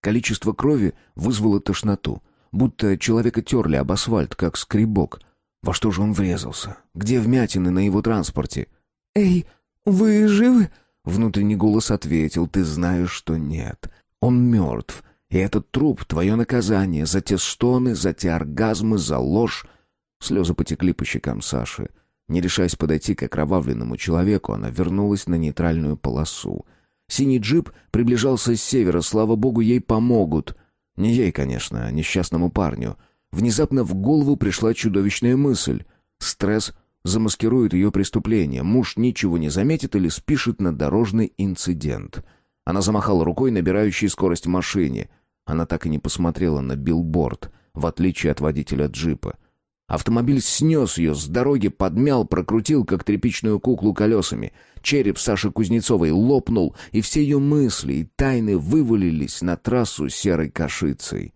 Количество крови вызвало тошноту. Будто человека терли об асфальт, как скребок. Во что же он врезался? Где вмятины на его транспорте? «Эй, вы живы?» Внутренний голос ответил, «Ты знаешь, что нет. Он мертв. И этот труп — твое наказание за те стоны, за те оргазмы, за ложь». Слезы потекли по щекам Саши. Не решаясь подойти к окровавленному человеку, она вернулась на нейтральную полосу. Синий джип приближался с севера, слава богу, ей помогут. Не ей, конечно, а несчастному парню. Внезапно в голову пришла чудовищная мысль. Стресс замаскирует ее преступление. Муж ничего не заметит или спишет на дорожный инцидент. Она замахала рукой, набирающей скорость машине. Она так и не посмотрела на билборд, в отличие от водителя джипа. Автомобиль снес ее с дороги, подмял, прокрутил, как тряпичную куклу колесами. Череп Саши Кузнецовой лопнул, и все ее мысли и тайны вывалились на трассу серой кашицей.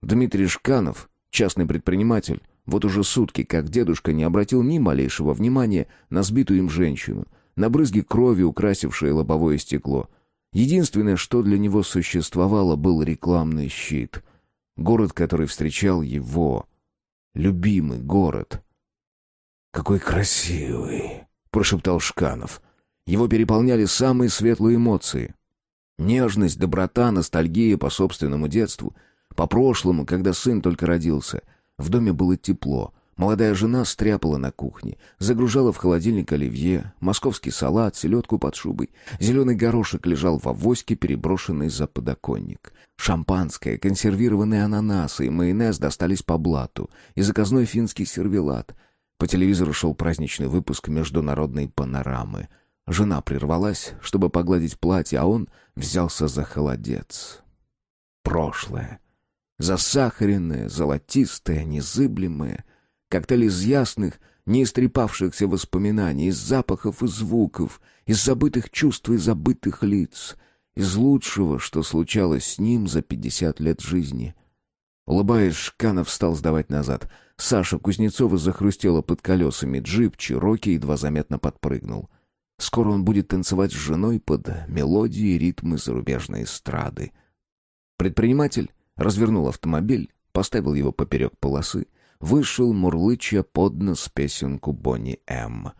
Дмитрий Шканов, частный предприниматель, вот уже сутки, как дедушка не обратил ни малейшего внимания на сбитую им женщину, на брызги крови, украсившие лобовое стекло. Единственное, что для него существовало, был рекламный щит. Город, который встречал его любимый город. «Какой красивый!» — прошептал Шканов. Его переполняли самые светлые эмоции. Нежность, доброта, ностальгия по собственному детству, по прошлому, когда сын только родился. В доме было тепло, Молодая жена стряпала на кухне, загружала в холодильник оливье, московский салат, селедку под шубой. Зеленый горошек лежал в авоське, переброшенный за подоконник. Шампанское, консервированные ананасы и майонез достались по блату, и заказной финский сервелат. По телевизору шел праздничный выпуск международной панорамы. Жена прервалась, чтобы погладить платье, а он взялся за холодец. Прошлое. Засахаренное, золотистое, незыблемое — Коктейль из ясных, не истрепавшихся воспоминаний, из запахов и звуков, из забытых чувств и забытых лиц, из лучшего, что случалось с ним за пятьдесят лет жизни. Улыбаясь, Шканов стал сдавать назад. Саша Кузнецова захрустела под колесами, джип Чироки едва заметно подпрыгнул. Скоро он будет танцевать с женой под мелодии и ритмы зарубежной эстрады. Предприниматель развернул автомобиль, поставил его поперек полосы, вышел, мурлыча под нос песенку Бонни М.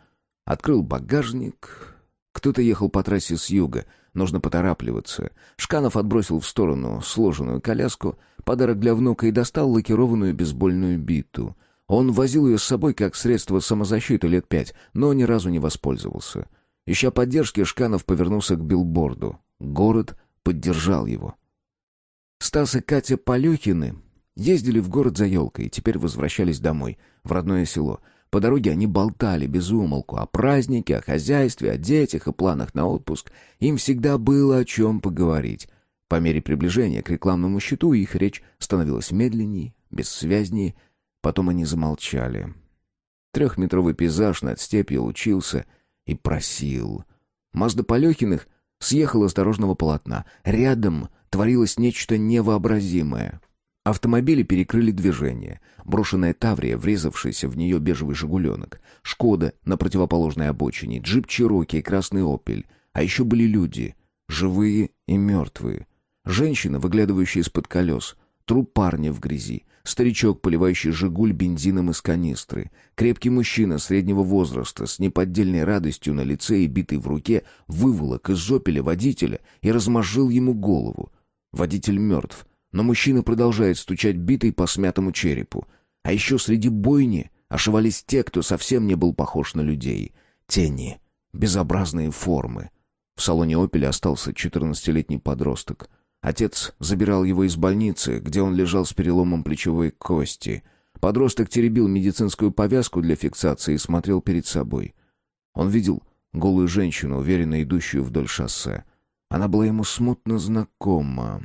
Открыл багажник. Кто-то ехал по трассе с юга. Нужно поторапливаться. Шканов отбросил в сторону сложенную коляску, подарок для внука, и достал лакированную бейсбольную биту. Он возил ее с собой как средство самозащиты лет пять, но ни разу не воспользовался. Ища поддержки, Шканов повернулся к билборду. Город поддержал его. Стас и Катя Полехины Ездили в город за елкой теперь возвращались домой, в родное село. По дороге они болтали без умолку о празднике, о хозяйстве, о детях и планах на отпуск. Им всегда было о чем поговорить. По мере приближения к рекламному щиту их речь становилась медленней, бессвязнее. Потом они замолчали. Трехметровый пейзаж над степью лучился и просил. Мазда Полехиных съехала с дорожного полотна. Рядом творилось нечто невообразимое. Автомобили перекрыли движение. Брошенная Таврия, врезавшаяся в нее бежевый «Жигуленок». «Шкода» на противоположной обочине, джип «Чироки» и красный «Опель». А еще были люди. Живые и мертвые. Женщина, выглядывающая из-под колес. Труп парня в грязи. Старичок, поливающий «Жигуль» бензином из канистры. Крепкий мужчина среднего возраста с неподдельной радостью на лице и битый в руке выволок из «Опеля» водителя и размозжил ему голову. Водитель мертв — но мужчина продолжает стучать битой по смятому черепу. А еще среди бойни ошивались те, кто совсем не был похож на людей. Тени, безобразные формы. В салоне «Опеля» остался четырнадцатилетний подросток. Отец забирал его из больницы, где он лежал с переломом плечевой кости. Подросток теребил медицинскую повязку для фиксации и смотрел перед собой. Он видел голую женщину, уверенно идущую вдоль шоссе. Она была ему смутно знакома.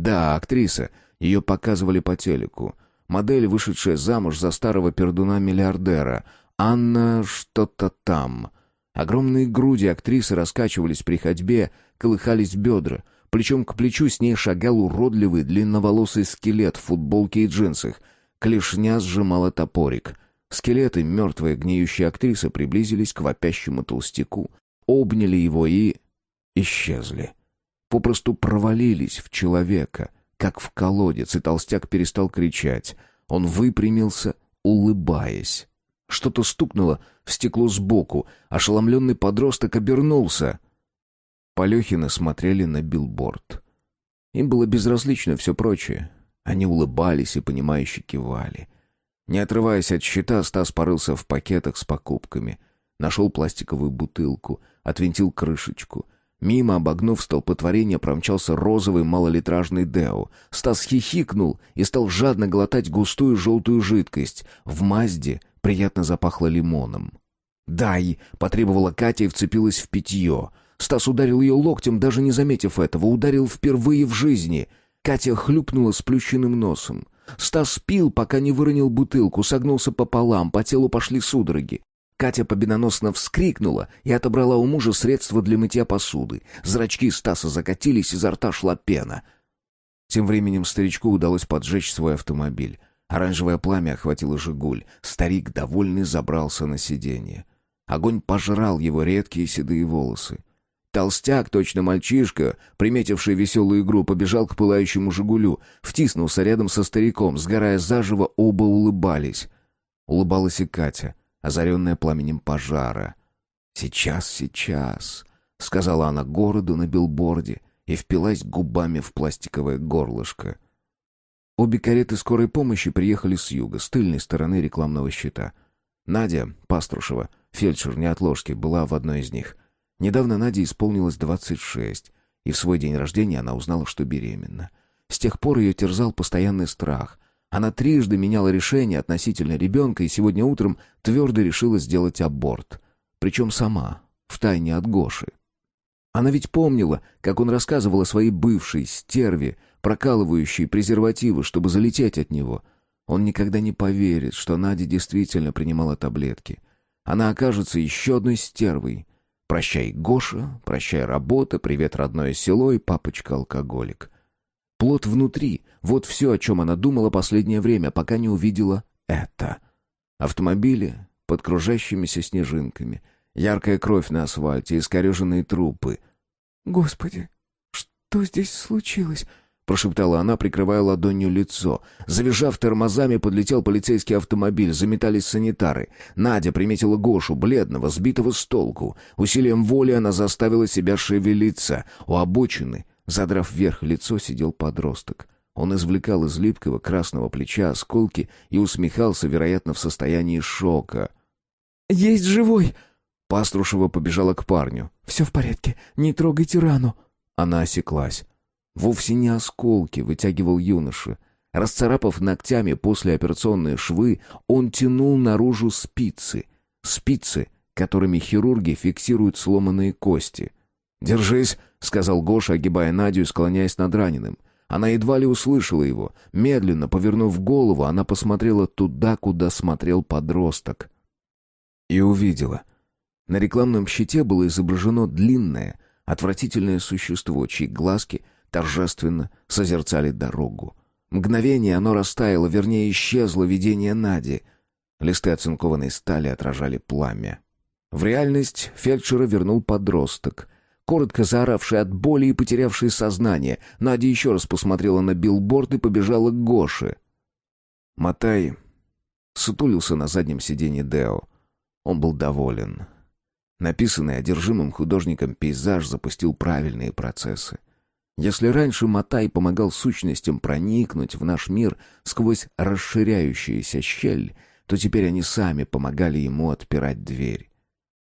Да, актриса. Ее показывали по телеку. Модель, вышедшая замуж за старого пердуна-миллиардера. Анна что-то там. Огромные груди актрисы раскачивались при ходьбе, колыхались бедра. Плечом к плечу с ней шагал уродливый длинноволосый скелет в футболке и джинсах. Клешня сжимала топорик. Скелеты мертвой гниющей актрисы приблизились к вопящему толстяку, обняли его и... исчезли. Попросту провалились в человека, как в колодец, и толстяк перестал кричать. Он выпрямился, улыбаясь. Что-то стукнуло в стекло сбоку. Ошеломленный подросток обернулся. Полехины смотрели на билборд. Им было безразлично все прочее. Они улыбались и, понимающе кивали. Не отрываясь от щита, Стас порылся в пакетах с покупками. Нашел пластиковую бутылку, отвинтил крышечку. Мимо, обогнув столпотворение, промчался розовый малолитражный Део. Стас хихикнул и стал жадно глотать густую желтую жидкость. В Мазде приятно запахло лимоном. «Дай!» — потребовала Катя и вцепилась в питье. Стас ударил ее локтем, даже не заметив этого, ударил впервые в жизни. Катя хлюпнула сплющенным носом. Стас пил, пока не выронил бутылку, согнулся пополам, по телу пошли судороги. Катя победоносно вскрикнула и отобрала у мужа средства для мытья посуды. Зрачки Стаса закатились, изо рта шла пена. Тем временем старичку удалось поджечь свой автомобиль. Оранжевое пламя охватило «Жигуль». Старик, довольный, забрался на сиденье. Огонь пожрал его редкие седые волосы. Толстяк, точно мальчишка, приметивший веселую игру, побежал к пылающему «Жигулю», втиснулся рядом со стариком, сгорая заживо, оба улыбались. Улыбалась и Катя, озаренная пламенем пожара. «Сейчас, сейчас», — сказала она городу на билборде и впилась губами в пластиковое горлышко. Обе кареты скорой помощи приехали с юга, с тыльной стороны рекламного щита. Надя Паструшева, фельдшер неотложки, была в одной из них. Недавно Наде исполнилось 26, и в свой день рождения она узнала, что беременна. С тех пор ее терзал постоянный страх. Она трижды меняла решение относительно ребенка и сегодня утром твердо решила сделать аборт. Причем сама, втайне от Гоши. Она ведь помнила, как он рассказывал о своей бывшей стерве, прокалывающей презервативы, чтобы залететь от него. Он никогда не поверит, что Надя действительно принимала таблетки. Она окажется еще одной стервой, Прощай, Гоша, прощай, работа, привет, родное село и папочка-алкоголик. Плод внутри — вот все, о чем она думала последнее время, пока не увидела это. Автомобили под кружащимися снежинками, яркая кровь на асфальте, искореженные трупы. «Господи, что здесь случилось?» прошептала она, прикрывая ладонью лицо. Завизжав тормозами, подлетел полицейский автомобиль, заметались санитары. Надя приметила Гошу, бледного, сбитого с толку. Усилием воли она заставила себя шевелиться. У обочины, задрав вверх лицо, сидел подросток. Он извлекал из липкого красного плеча осколки и усмехался, вероятно, в состоянии шока. «Есть живой!» Паструшева побежала к парню. «Все в порядке, не трогайте рану!» Она осеклась. Вовсе не осколки вытягивал юноша. Расцарапав ногтями послеоперационные швы, он тянул наружу спицы. Спицы, которыми хирурги фиксируют сломанные кости. «Держись», — сказал Гоша, огибая Надю и склоняясь над раненым. Она едва ли услышала его. Медленно повернув голову, она посмотрела туда, куда смотрел подросток. И увидела. На рекламном щите было изображено длинное, отвратительное существо, чьи глазки — торжественно созерцали дорогу. Мгновение оно растаяло, вернее, исчезло видение Нади. Листы оцинкованной стали отражали пламя. В реальность фельдшера вернул подросток. Коротко заоравший от боли и потерявший сознание, Надя еще раз посмотрела на билборд и побежала к Гоше. Матай сутулился на заднем сиденье Део. Он был доволен. Написанный одержимым художником пейзаж запустил правильные процессы. Если раньше Матай помогал сущностям проникнуть в наш мир сквозь расширяющуюся щель, то теперь они сами помогали ему отпирать дверь.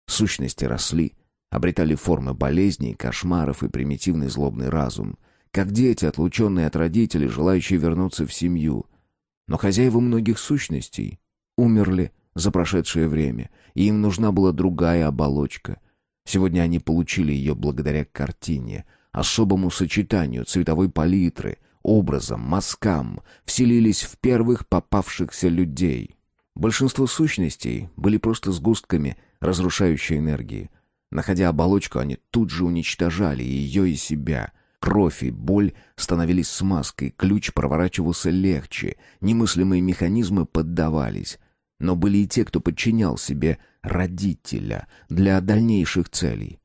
Сущности росли, обретали формы болезней, кошмаров и примитивный злобный разум, как дети, отлученные от родителей, желающие вернуться в семью. Но хозяева многих сущностей умерли за прошедшее время, и им нужна была другая оболочка. Сегодня они получили ее благодаря картине, особому сочетанию цветовой палитры, образом, мазкам, вселились в первых попавшихся людей. Большинство сущностей были просто сгустками разрушающей энергии. Находя оболочку, они тут же уничтожали ее и себя. Кровь и боль становились смазкой, ключ проворачивался легче, немыслимые механизмы поддавались. Но были и те, кто подчинял себе родителя для дальнейших целей.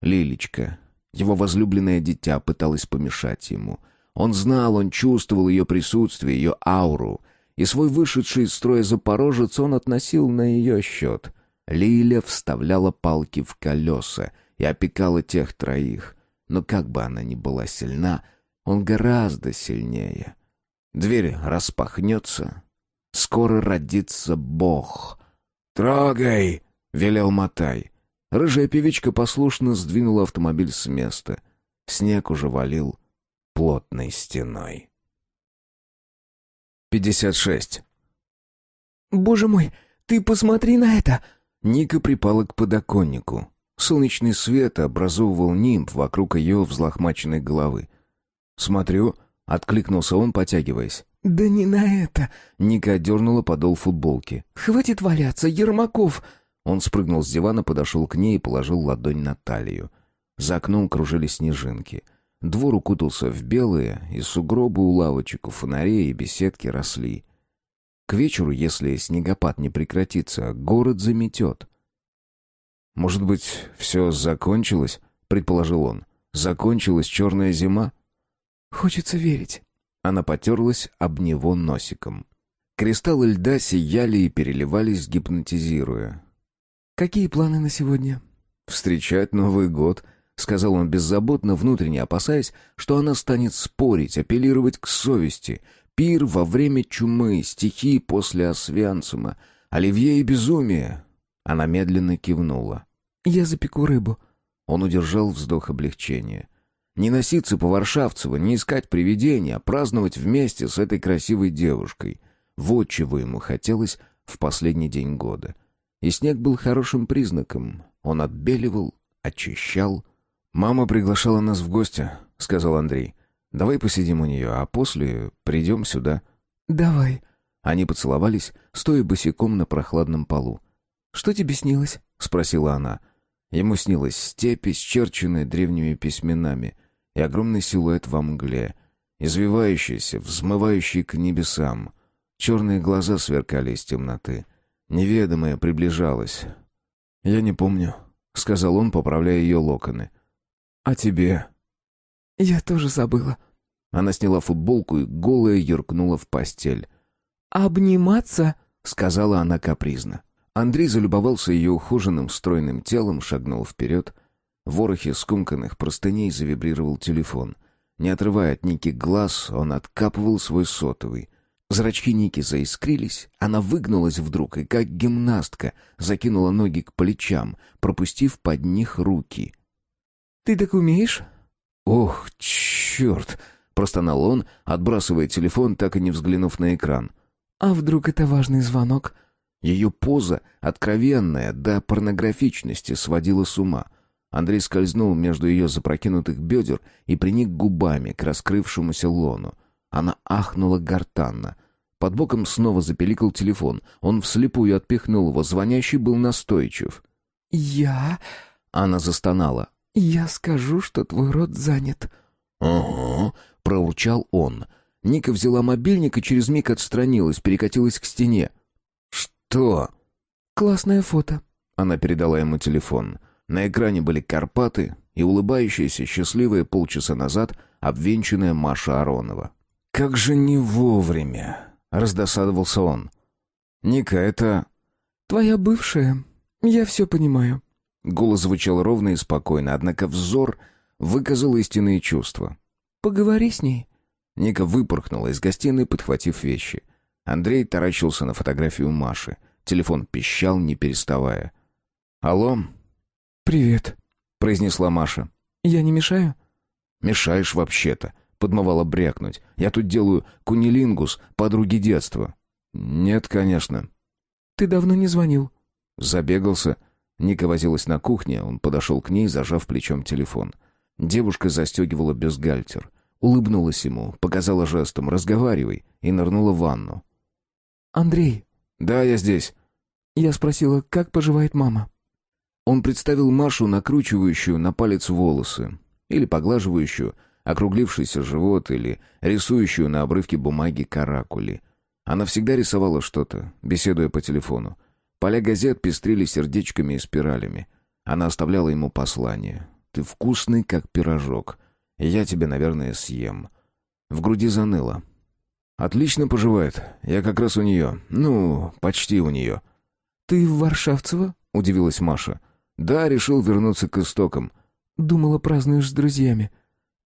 Лилечка, его возлюбленное дитя, пыталась помешать ему. Он знал, он чувствовал ее присутствие, ее ауру, и свой вышедший из строя запорожец он относил на ее счет. Лиля вставляла палки в колеса и опекала тех троих. Но как бы она ни была сильна, он гораздо сильнее. Дверь распахнется. Скоро родится Бог. «Трогай!» — велел Матай. Рыжая певичка послушно сдвинула автомобиль с места. Снег уже валил плотной стеной. 56. «Боже мой, ты посмотри на это!» Ника припала к подоконнику. Солнечный свет образовывал нимб вокруг ее взлохмаченной головы. «Смотрю», — откликнулся он, потягиваясь. «Да не на это!» Ника отдернула подол футболки. «Хватит валяться, Ермаков!» Он спрыгнул с дивана, подошел к ней и положил ладонь на талию. За окном кружились снежинки. Двор укутался в белые, и сугробы у лавочек, у фонарей и беседки росли. К вечеру, если снегопад не прекратится, город заметет. «Может быть, все закончилось?» — предположил он. «Закончилась черная зима?» «Хочется верить». Она потерлась об него носиком. Кристаллы льда сияли и переливались, гипнотизируя. «Какие планы на сегодня?» «Встречать Новый год», — сказал он беззаботно, внутренне опасаясь, что она станет спорить, апеллировать к совести. Пир во время чумы, стихи после Освянцима, оливье и безумие. Она медленно кивнула. «Я запеку рыбу». Он удержал вздох облегчения. Не носиться по Варшавцево, не искать привидения, а праздновать вместе с этой красивой девушкой. Вот чего ему хотелось в последний день года. И снег был хорошим признаком. Он отбеливал, очищал. «Мама приглашала нас в гости», — сказал Андрей. «Давай посидим у нее, а после придем сюда». «Давай». Они поцеловались, стоя босиком на прохладном полу. «Что тебе снилось?» — спросила она. Ему снилась степь, исчерченная древними письменами, и огромный силуэт во мгле, извивающийся, взмывающий к небесам. Черные глаза сверкали из темноты. Неведомое приближалось. «Я не помню», — сказал он, поправляя ее локоны. «А тебе?» «Я тоже забыла». Она сняла футболку и голая юркнула в постель. «Обниматься?» — сказала она капризно. Андрей залюбовался ее ухоженным стройным телом, шагнул вперед. В ворохе скомканных простыней завибрировал телефон. Не отрывая от Ники глаз, он откапывал свой сотовый. Зрачки Ники заискрились, она выгнулась вдруг и, как гимнастка, закинула ноги к плечам, пропустив под них руки. «Ты так умеешь?» «Ох, черт!» — простонал он, отбрасывая телефон, так и не взглянув на экран. «А вдруг это важный звонок?» Ее поза, откровенная до порнографичности, сводила с ума. Андрей скользнул между ее запрокинутых бедер и приник губами к раскрывшемуся лону. Она ахнула гортанно. Под боком снова запеликал телефон. Он вслепую отпихнул его. Звонящий был настойчив. «Я...» Она застонала. «Я скажу, что твой рот занят». «Ага», — проурчал он. Ника взяла мобильник и через миг отстранилась, перекатилась к стене. «Что?» «Классное фото». Она передала ему телефон. На экране были Карпаты и улыбающаяся, счастливая полчаса назад обвенчанная Маша Аронова. «Как же не вовремя!» Раздосадовался он. «Ника, это...» «Твоя бывшая. Я все понимаю». Голос звучал ровно и спокойно, однако взор выказал истинные чувства. Поговори с ней». Ника выпорхнула из гостиной, подхватив вещи. Андрей таращился на фотографию Маши. Телефон пищал, не переставая. «Алло?» «Привет», — произнесла Маша. «Я не мешаю?» «Мешаешь вообще-то», — подмывала брякнуть. «Я тут делаю кунилингус, подруги детства». «Нет, конечно». «Ты давно не звонил». Забегался. Ника возилась на кухне, он подошел к ней, зажав плечом телефон. Девушка застегивала бюстгальтер. Улыбнулась ему, показала жестом «разговаривай» и нырнула в ванну. «Андрей». «Да, я здесь». Я спросила, как поживает мама. Он представил Машу, накручивающую на палец волосы, или поглаживающую округлившийся живот, или рисующую на обрывке бумаги каракули. Она всегда рисовала что-то, беседуя по телефону. Поля газет пестрили сердечками и спиралями. Она оставляла ему послание. «Ты вкусный, как пирожок. Я тебя, наверное, съем». В груди заныло. «Отлично поживает. Я как раз у нее. Ну, почти у нее». «Ты в Варшавцево?» — удивилась Маша. «Да, решил вернуться к истокам». «Думала, празднуешь с друзьями».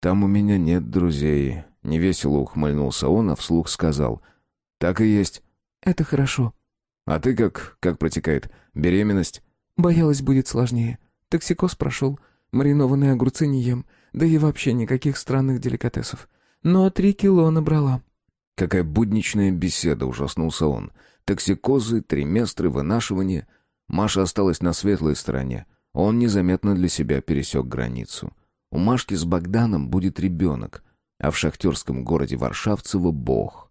«Там у меня нет друзей». Невесело ухмыльнулся он, а вслух сказал. «Так и есть». «Это хорошо». «А ты как? Как протекает? Беременность?» «Боялась, будет сложнее. Токсикоз прошел. Маринованные огурцы не ем. Да и вообще никаких странных деликатесов. Но три кило набрала». Какая будничная беседа, ужаснулся он. Токсикозы, триместры, вынашивание. Маша осталась на светлой стороне. Он незаметно для себя пересек границу. У Машки с Богданом будет ребенок, а в шахтерском городе Варшавцево — бог.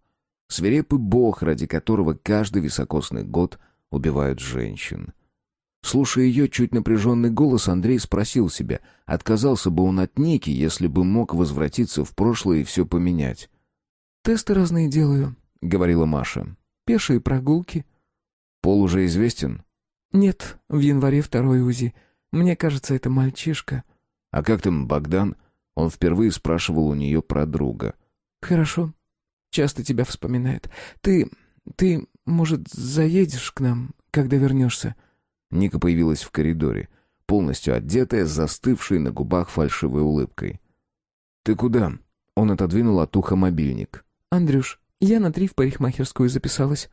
Свирепый бог, ради которого каждый високосный год убивают женщин. Слушая ее чуть напряженный голос, Андрей спросил себя, отказался бы он от Ники, если бы мог возвратиться в прошлое и все поменять. «Тесты разные делаю», — говорила Маша. «Пешие прогулки». «Пол уже известен?» «Нет, в январе второй УЗИ. Мне кажется, это мальчишка». «А как там Богдан?» Он впервые спрашивал у нее про друга. «Хорошо. Часто тебя вспоминает. Ты... ты, может, заедешь к нам, когда вернешься?» Ника появилась в коридоре, полностью одетая, застывшей на губах фальшивой улыбкой. «Ты куда?» Он отодвинул от уха мобильник. «Андрюш, я на три в парикмахерскую записалась».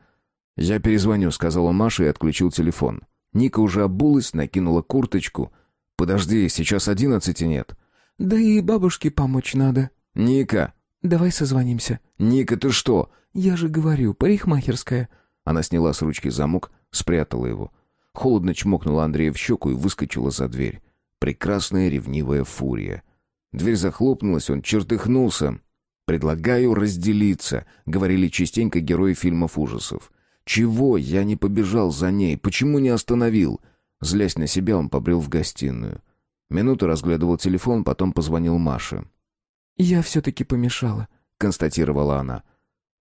«Я перезвоню», — сказала Маша и отключил телефон. Ника уже обулась, накинула курточку. «Подожди, сейчас одиннадцати нет». «Да и бабушке помочь надо». «Ника!» «Давай созвонимся». «Ника, ты что?» «Я же говорю, парикмахерская». Она сняла с ручки замок, спрятала его. Холодно чмокнула Андрея в щеку и выскочила за дверь. Прекрасная ревнивая фурия. Дверь захлопнулась, он чертыхнулся. «Предлагаю разделиться», — говорили частенько герои фильмов ужасов. «Чего я не побежал за ней? Почему не остановил?» Злясь на себя, он побрел в гостиную. Минуту разглядывал телефон, потом позвонил Маше. «Я все-таки помешала», — констатировала она.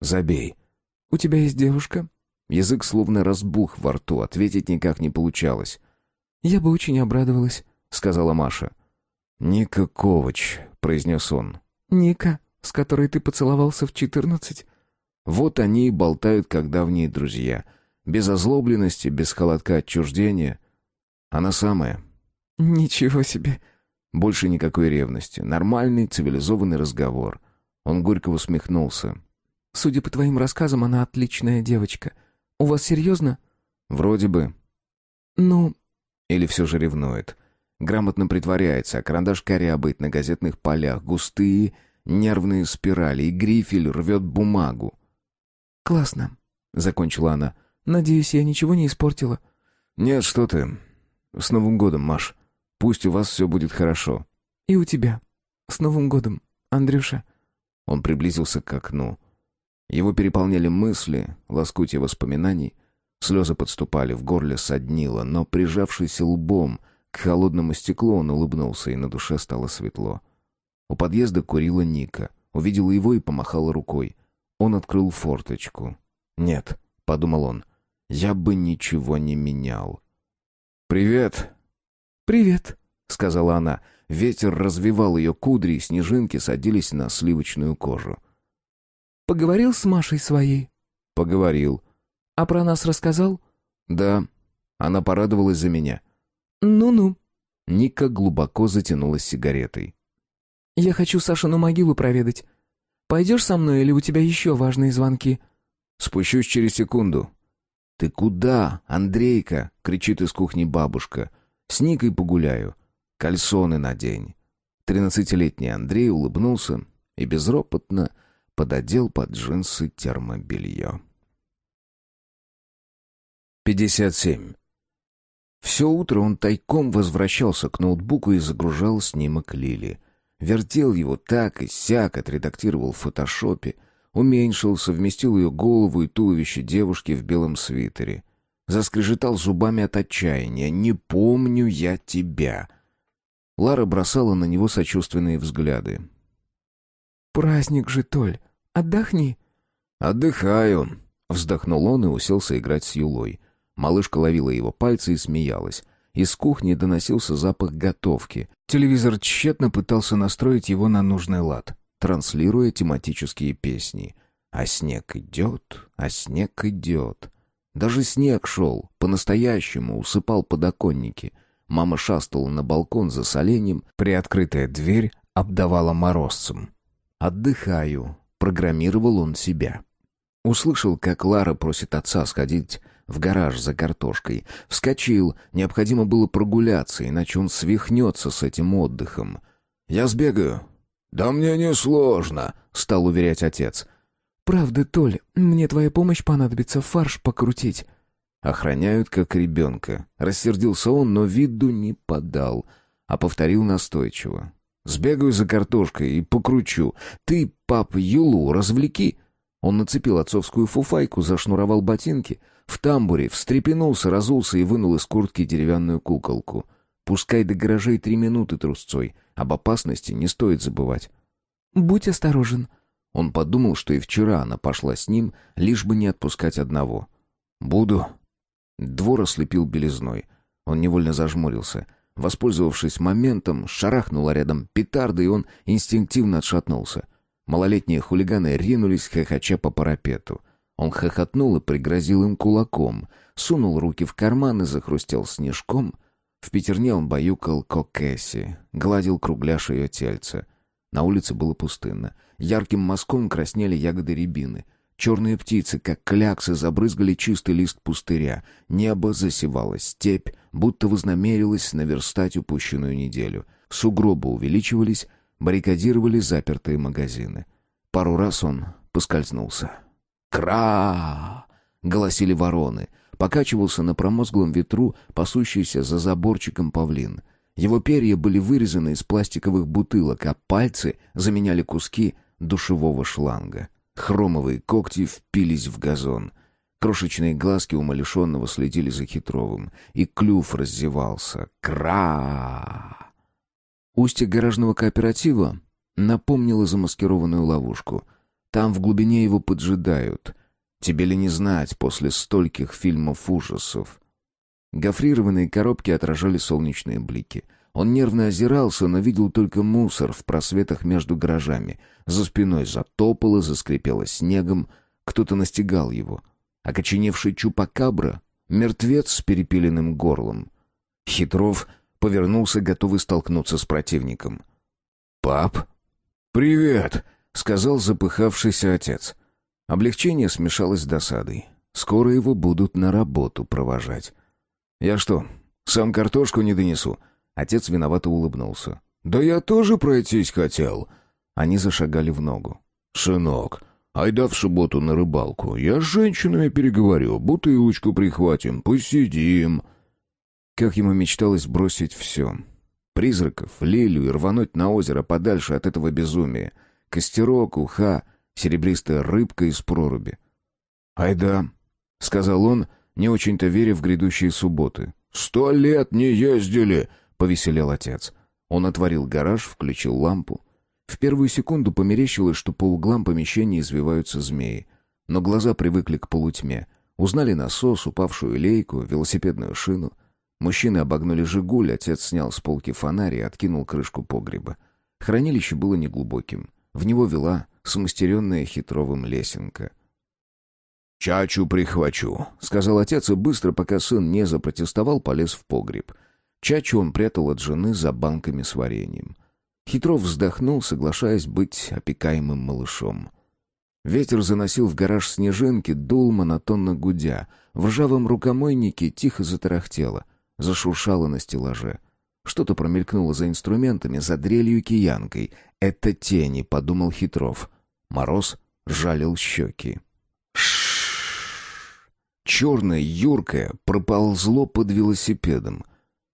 «Забей». «У тебя есть девушка?» Язык словно разбух во рту, ответить никак не получалось. «Я бы очень обрадовалась», — сказала Маша. «Ника Ковач», — произнес он. «Ника?» с которой ты поцеловался в четырнадцать?» Вот они и болтают, как давние друзья. Без озлобленности, без холодка отчуждения. Она самая. «Ничего себе!» Больше никакой ревности. Нормальный, цивилизованный разговор. Он горько усмехнулся. «Судя по твоим рассказам, она отличная девочка. У вас серьезно?» «Вроде бы». «Ну...» Или все же ревнует. Грамотно притворяется, а карандаш корябает на газетных полях. Густые, нервные спирали, и грифель рвет бумагу. «Классно», — закончила она. «Надеюсь, я ничего не испортила?» «Нет, что ты. С Новым годом, Маш. Пусть у вас все будет хорошо». «И у тебя. С Новым годом, Андрюша». Он приблизился к окну. Его переполняли мысли, лоскутья воспоминаний. Слезы подступали, в горле соднило, но, прижавшись лбом к холодному стеклу, он улыбнулся, и на душе стало светло. У подъезда курила Ника. Увидела его и помахала рукой. Он открыл форточку. «Нет», — подумал он, — «я бы ничего не менял». «Привет». «Привет», — сказала она. Ветер развивал ее кудри, и снежинки садились на сливочную кожу. «Поговорил с Машей своей?» «Поговорил». «А про нас рассказал?» «Да». Она порадовалась за меня. «Ну-ну». Ника глубоко затянулась сигаретой. Я хочу Сашину могилу проведать. Пойдешь со мной или у тебя еще важные звонки?» «Спущусь через секунду». «Ты куда, Андрейка?» — кричит из кухни бабушка. «С Никой погуляю. Кальсоны надень». Тринадцатилетний Андрей улыбнулся и безропотно пододел под джинсы термобелье. 57. Все утро он тайком возвращался к ноутбуку и загружал снимок Лили. Вертел его так и сяк, отредактировал в фотошопе, уменьшил, совместил ее голову и туловище девушки в белом свитере. Заскрежетал зубами от отчаяния. «Не помню я тебя!» Лара бросала на него сочувственные взгляды. «Праздник же, Толь, отдохни». «Отдыхаю», — вздохнул он и уселся играть с Юлой. Малышка ловила его пальцы и смеялась. Из кухни доносился запах готовки. Телевизор тщетно пытался настроить его на нужный лад, транслируя тематические песни. «А снег идет, а снег идет». Даже снег шел, по-настоящему, усыпал подоконники. Мама шастала на балкон за соленьем, приоткрытая дверь обдавала морозцем. «Отдыхаю», — программировал он себя. Услышал, как Лара просит отца сходить в гараж за картошкой. Вскочил, необходимо было прогуляться, иначе он свихнется с этим отдыхом. «Я сбегаю». «Да мне не сложно», — стал уверять отец. «Правда, Толь, мне твоя помощь понадобится фарш покрутить». Охраняют, как ребенка. Рассердился он, но виду не подал, а повторил настойчиво. «Сбегаю за картошкой и покручу. Ты, пап, Юлу развлеки». Он нацепил отцовскую фуфайку, зашнуровал ботинки, в тамбуре встрепенулся, разулся и вынул из куртки деревянную куколку. Пускай до гаражей три минуты трусцой. Об опасности не стоит забывать. «Будь осторожен». Он подумал, что и вчера она пошла с ним, лишь бы не отпускать одного. «Буду». Двор ослепил белизной. Он невольно зажмурился. Воспользовавшись моментом, шарахнула рядом петарда, и он инстинктивно отшатнулся. Малолетние хулиганы ринулись, хохоча по парапету. Он хохотнул и пригрозил им кулаком, сунул руки в карман и захрустел снежком. В пятерне он баюкал Кокесси, гладил кругляш ее тельца. На улице было пустынно. Ярким мазком краснели ягоды рябины. Черные птицы, как кляксы, забрызгали чистый лист пустыря. Небо засевало степь, будто вознамерилось наверстать упущенную неделю. Сугробы увеличивались, баррикадировали запертые магазины. Пару раз он поскользнулся. «Кра!» — голосили вороны. Покачивался на промозглом ветру, пасущийся за заборчиком павлин. Его перья были вырезаны из пластиковых бутылок, а пальцы заменяли куски душевого шланга. Хромовые когти впились в газон. Крошечные глазки умалишенного следили за Хитровым, и клюв раздевался. Кра! Устье гаражного кооператива напомнило замаскированную ловушку. Там в глубине его поджидают. Тебе ли не знать после стольких фильмов ужасов? Гофрированные коробки отражали солнечные блики. Он нервно озирался, но видел только мусор в просветах между гаражами. За спиной затопало, заскрипело снегом. Кто-то настигал его. Окоченевший чупакабра — мертвец с перепиленным горлом. Хитров повернулся, готовый столкнуться с противником. «Пап?» «Привет!» — сказал запыхавшийся отец. Облегчение смешалось с досадой. Скоро его будут на работу провожать. «Я что, сам картошку не донесу?» Отец виновато улыбнулся. «Да я тоже пройтись хотел». Они зашагали в ногу. «Сынок, айда в субботу на рыбалку. Я с женщинами переговорю, бутылочку прихватим, посидим». Как ему мечталось бросить все. Призраков, Лилю и рвануть на озеро подальше от этого безумия — Костерок, уха, серебристая рыбка из проруби. «Айда», — сказал он, не очень-то веря в грядущие субботы. «Сто лет не ездили!» — повеселел отец. Он отворил гараж, включил лампу. В первую секунду померещилось, что по углам помещения извиваются змеи. Но глаза привыкли к полутьме. Узнали насос, упавшую лейку, велосипедную шину. Мужчины обогнули «Жигуль», отец снял с полки фонарь и откинул крышку погреба. Хранилище было неглубоким. В него вела смастеренная хитровым лесенка. «Чачу прихвачу», — сказал отец, и быстро, пока сын не запротестовал, полез в погреб. Чачу он прятал от жены за банками с вареньем. Хитров вздохнул, соглашаясь быть опекаемым малышом. Ветер заносил в гараж снежинки, дул монотонно гудя. В ржавом рукомойнике тихо затарахтело, зашуршало на стеллаже. Что-то промелькнуло за инструментами, за дрелью и киянкой. «Это тени», — подумал Хитров. Мороз жалил щеки. Черное, юркое, проползло под велосипедом.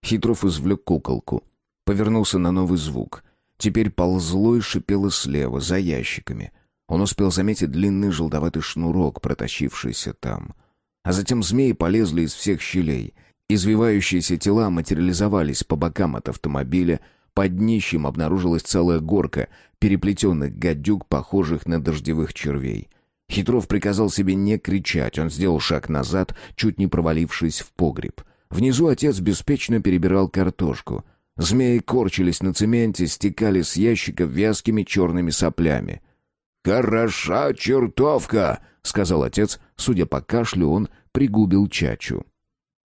Хитров извлек куколку. Повернулся на новый звук. Теперь ползло и шипело слева, за ящиками. Он успел заметить длинный желтоватый шнурок, протащившийся там. А затем змеи полезли из всех щелей. Извивающиеся тела материализовались по бокам от автомобиля, под днищем обнаружилась целая горка переплетенных гадюк, похожих на дождевых червей. Хитров приказал себе не кричать, он сделал шаг назад, чуть не провалившись в погреб. Внизу отец беспечно перебирал картошку. Змеи корчились на цементе, стекали с ящиков вязкими черными соплями. «Хороша чертовка!» — сказал отец. Судя по кашлю, он пригубил чачу.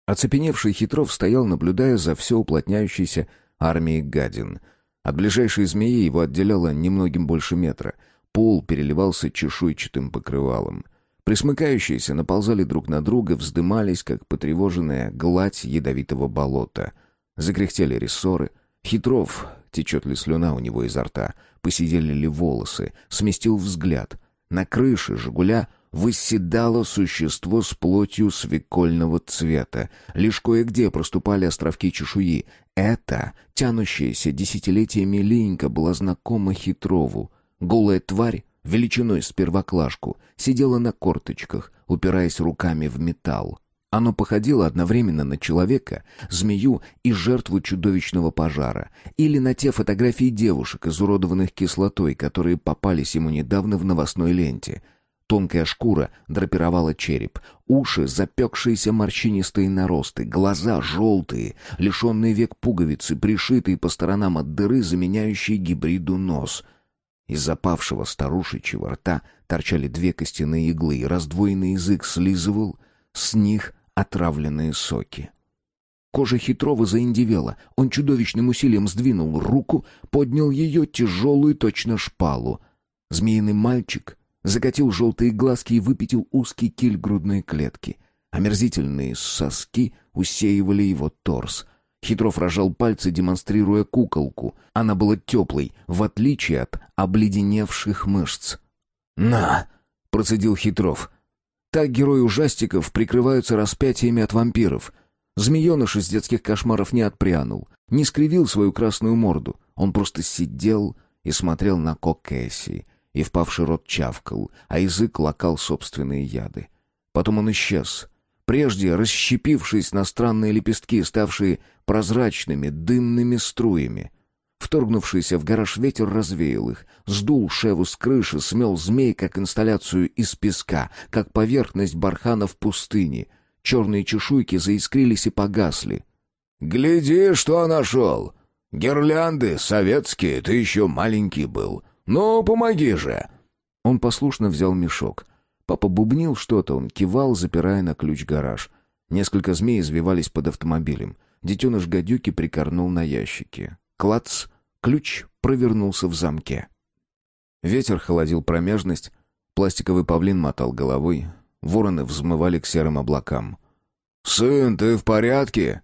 Оцепеневший Хитров стоял, наблюдая за все уплотняющейся армией гадин. От ближайшей змеи его отделяло немногим больше метра. Пол переливался чешуйчатым покрывалом. Присмыкающиеся наползали друг на друга, вздымались, как потревоженная гладь ядовитого болота. Закряхтели рессоры. Хитров, течет ли слюна у него изо рта, посидели ли волосы, сместил взгляд. На крыше «Жигуля» восседало существо с плотью свекольного цвета. Лишь кое-где проступали островки чешуи. Это, тянущаяся десятилетиями линька, была знакома Хитрову. Голая тварь, величиной с первоклашку, сидела на корточках, упираясь руками в металл. Оно походило одновременно на человека, змею и жертву чудовищного пожара, или на те фотографии девушек, изуродованных кислотой, которые попались ему недавно в новостной ленте. Тонкая шкура драпировала череп, уши запекшиеся морщинистые наросты, глаза желтые, лишенные век пуговицы, пришитые по сторонам от дыры, заменяющие гибриду нос. Из запавшего старушечьего рта торчали две костяные иглы, и раздвоенный язык слизывал с них отравленные соки. Кожа хитрого заиндевела. Он чудовищным усилием сдвинул руку, поднял ее тяжелую точно шпалу. Змеиный мальчик закатил желтые глазки и выпятил узкий киль грудной клетки. Омерзительные соски усеивали его торс. Хитров рожал пальцы, демонстрируя куколку. Она была теплой, в отличие от обледеневших мышц. «На!» — процедил Хитров. Так герои ужастиков прикрываются распятиями от вампиров. Змееныш из детских кошмаров не отпрянул, не скривил свою красную морду. Он просто сидел и смотрел на Кокэсси, и впавший рот чавкал, а язык лакал собственные яды. Потом он исчез. Прежде расщепившись на странные лепестки, ставшие прозрачными дымными струями — Вторгнувшийся в гараж ветер развеял их, сдул шеву с крыши, смел змей, как инсталляцию из песка, как поверхность бархана в пустыне. Черные чешуйки заискрились и погасли. «Гляди, что нашел! Гирлянды советские, ты еще маленький был. Ну, помоги же!» Он послушно взял мешок. Папа бубнил что-то, он кивал, запирая на ключ гараж. Несколько змей извивались под автомобилем. Детеныш гадюки прикорнул на ящике. Клац! Ключ провернулся в замке. Ветер холодил промежность, пластиковый павлин мотал головой, вороны взмывали к серым облакам. «Сын, ты в порядке?»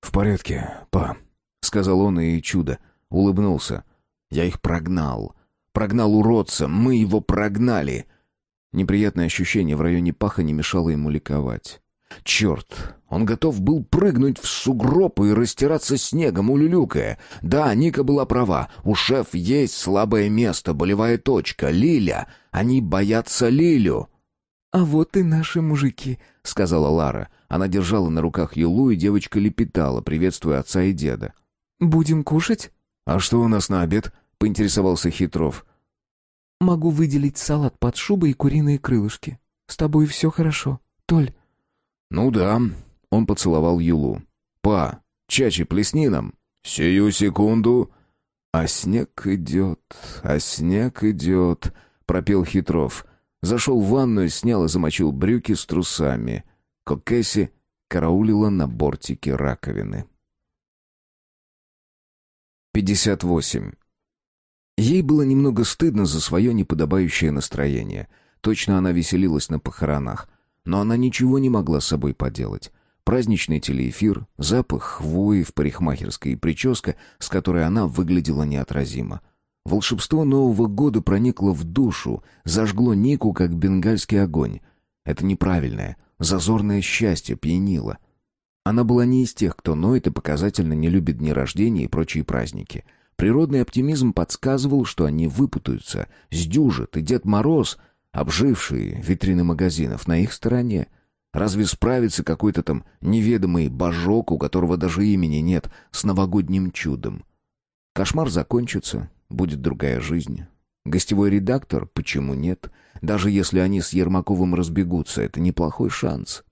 «В порядке, па», — сказал он, и чудо, улыбнулся. «Я их прогнал. Прогнал уродца, мы его прогнали!» Неприятное ощущение в районе паха не мешало ему ликовать. Черт, он готов был прыгнуть в сугроб и растираться снегом, улюлюкая. Да, Ника была права, у шеф есть слабое место, болевая точка, Лиля. Они боятся Лилю. «А вот и наши мужики», — сказала Лара. Она держала на руках Юлу, и девочка лепетала, приветствуя отца и деда. «Будем кушать?» «А что у нас на обед?» — поинтересовался Хитров. «Могу выделить салат под шубой и куриные крылышки. С тобой все хорошо, Толь». «Ну да», — он поцеловал Юлу. «Па, чачи плесни нам». «Сию секунду». «А снег идет, а снег идет», — пропел Хитров. Зашел в ванную, снял и замочил брюки с трусами. Кокесси караулила на бортике раковины. 58. Ей было немного стыдно за свое неподобающее настроение. Точно она веселилась на похоронах. Но она ничего не могла с собой поделать. Праздничный телеэфир, запах хвои в парикмахерской и прическа, с которой она выглядела неотразимо. Волшебство Нового года проникло в душу, зажгло Нику, как бенгальский огонь. Это неправильное, зазорное счастье пьянило. Она была не из тех, кто ноет и показательно не любит дни рождения и прочие праздники. Природный оптимизм подсказывал, что они выпутаются, сдюжат, и Дед Мороз, обживший витрины магазинов, на их стороне — Разве справится какой-то там неведомый божок, у которого даже имени нет, с новогодним чудом? Кошмар закончится, будет другая жизнь. Гостевой редактор? Почему нет? Даже если они с Ермаковым разбегутся, это неплохой шанс.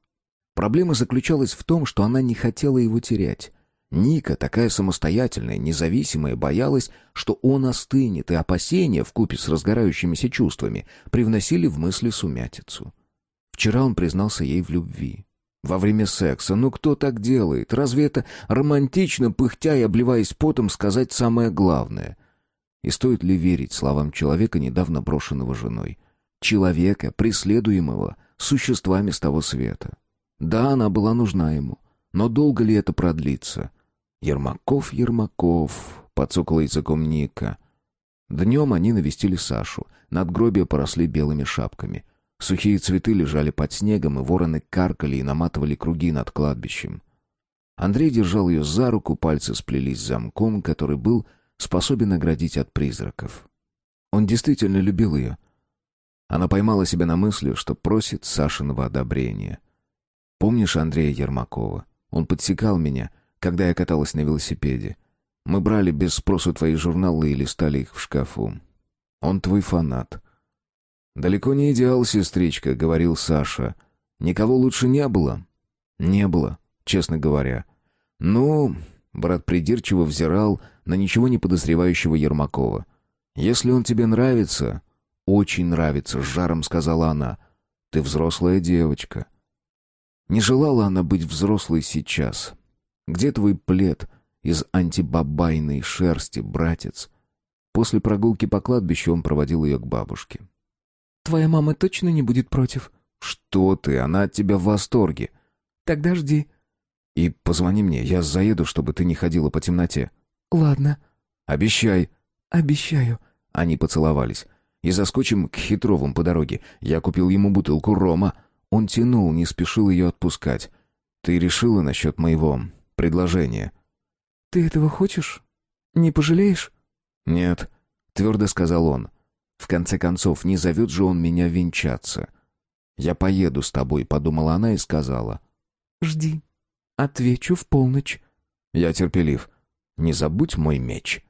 Проблема заключалась в том, что она не хотела его терять. Ника, такая самостоятельная, независимая, боялась, что он остынет, и опасения, вкупе с разгорающимися чувствами, привносили в мысли сумятицу. Вчера он признался ей в любви. Во время секса. Ну кто так делает? Разве это романтично, пыхтя и обливаясь потом, сказать самое главное? И стоит ли верить словам человека, недавно брошенного женой? Человека, преследуемого существами с того света. Да, она была нужна ему. Но долго ли это продлится? Ермаков, Ермаков, подсокала языком Ника. Днем они навестили Сашу. Надгробия поросли белыми шапками. Сухие цветы лежали под снегом, и вороны каркали и наматывали круги над кладбищем. Андрей держал ее за руку, пальцы сплелись замком, который был способен оградить от призраков. Он действительно любил ее. Она поймала себя на мысли, что просит Сашиного одобрения. «Помнишь Андрея Ермакова? Он подсекал меня, когда я каталась на велосипеде. Мы брали без спросу твои журналы и листали их в шкафу. Он твой фанат. «Далеко не идеал, сестричка», — говорил Саша. «Никого лучше не было?» «Не было, честно говоря». «Ну...» — брат придирчиво взирал на ничего не подозревающего Ермакова. «Если он тебе нравится...» «Очень нравится», — с жаром сказала она. «Ты взрослая девочка». Не желала она быть взрослой сейчас. «Где твой плед из антибабайной шерсти, братец?» После прогулки по кладбищу он проводил ее к бабушке. Твоя мама точно не будет против?» «Что ты? Она от тебя в восторге». «Тогда жди». «И позвони мне, я заеду, чтобы ты не ходила по темноте». «Ладно». «Обещай». «Обещаю». Они поцеловались. «И заскочим к Хитровым по дороге. Я купил ему бутылку рома». Он тянул, не спешил ее отпускать. «Ты решила насчет моего предложения?» «Ты этого хочешь? Не пожалеешь?» «Нет», — твердо сказал он. В конце концов, не зовет же он меня венчаться. «Я поеду с тобой», — подумала она и сказала. «Жди. Отвечу в полночь». Я терпелив. «Не забудь мой меч».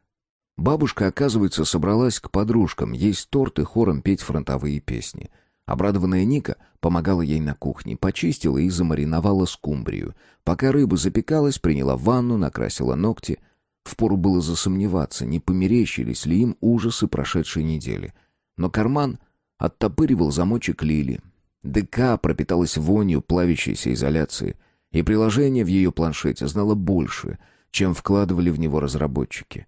Бабушка, оказывается, собралась к подружкам есть торт и хором петь фронтовые песни. Обрадованная Ника помогала ей на кухне, почистила и замариновала скумбрию. Пока рыба запекалась, приняла ванну, накрасила ногти. Впору было засомневаться, не померещились ли им ужасы прошедшей недели. Но карман оттопыривал замочек Лили. ДК пропиталась вонью плавящейся изоляции, и приложение в ее планшете знало больше, чем вкладывали в него разработчики.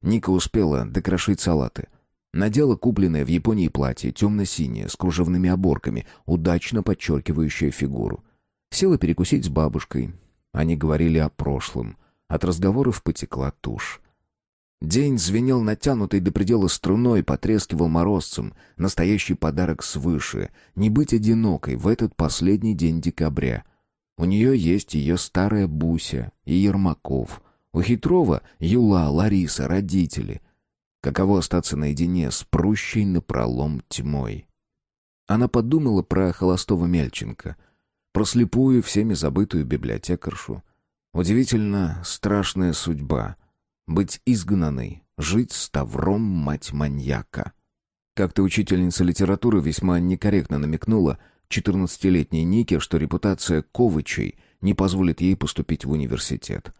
Ника успела докрошить салаты. Надела купленное в Японии платье, темно-синее, с кружевными оборками, удачно подчеркивающее фигуру. Села перекусить с бабушкой. Они говорили о прошлом — от разговоров потекла тушь. День звенел натянутой до предела струной, потрескивал морозцем. Настоящий подарок свыше. Не быть одинокой в этот последний день декабря. У нее есть ее старая Буся и Ермаков. У Хитрова Юла, Лариса, родители. Каково остаться наедине с прущей напролом тьмой? Она подумала про холостого Мельченко, про слепую, всеми забытую библиотекаршу, Удивительно страшная судьба — быть изгнанной, жить с тавром мать маньяка. Как-то учительница литературы весьма некорректно намекнула четырнадцатилетней Нике, что репутация Ковычей не позволит ей поступить в университет.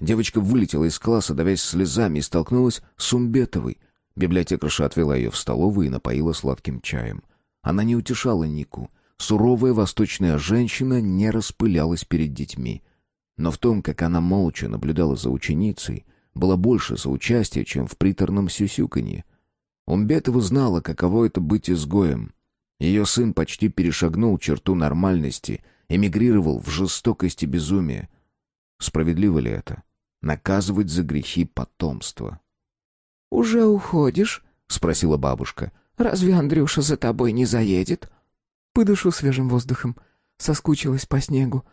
Девочка вылетела из класса, давясь слезами, и столкнулась с Умбетовой. Библиотекарша отвела ее в столовую и напоила сладким чаем. Она не утешала Нику. Суровая восточная женщина не распылялась перед детьми. Но в том, как она молча наблюдала за ученицей, было больше соучастия, чем в приторном сюсюканье. Умбетова знала, каково это быть изгоем. Ее сын почти перешагнул черту нормальности, эмигрировал в жестокость и безумие. Справедливо ли это? Наказывать за грехи потомства. «Уже уходишь?» — спросила бабушка. «Разве Андрюша за тобой не заедет?» «Подышу свежим воздухом. Соскучилась по снегу».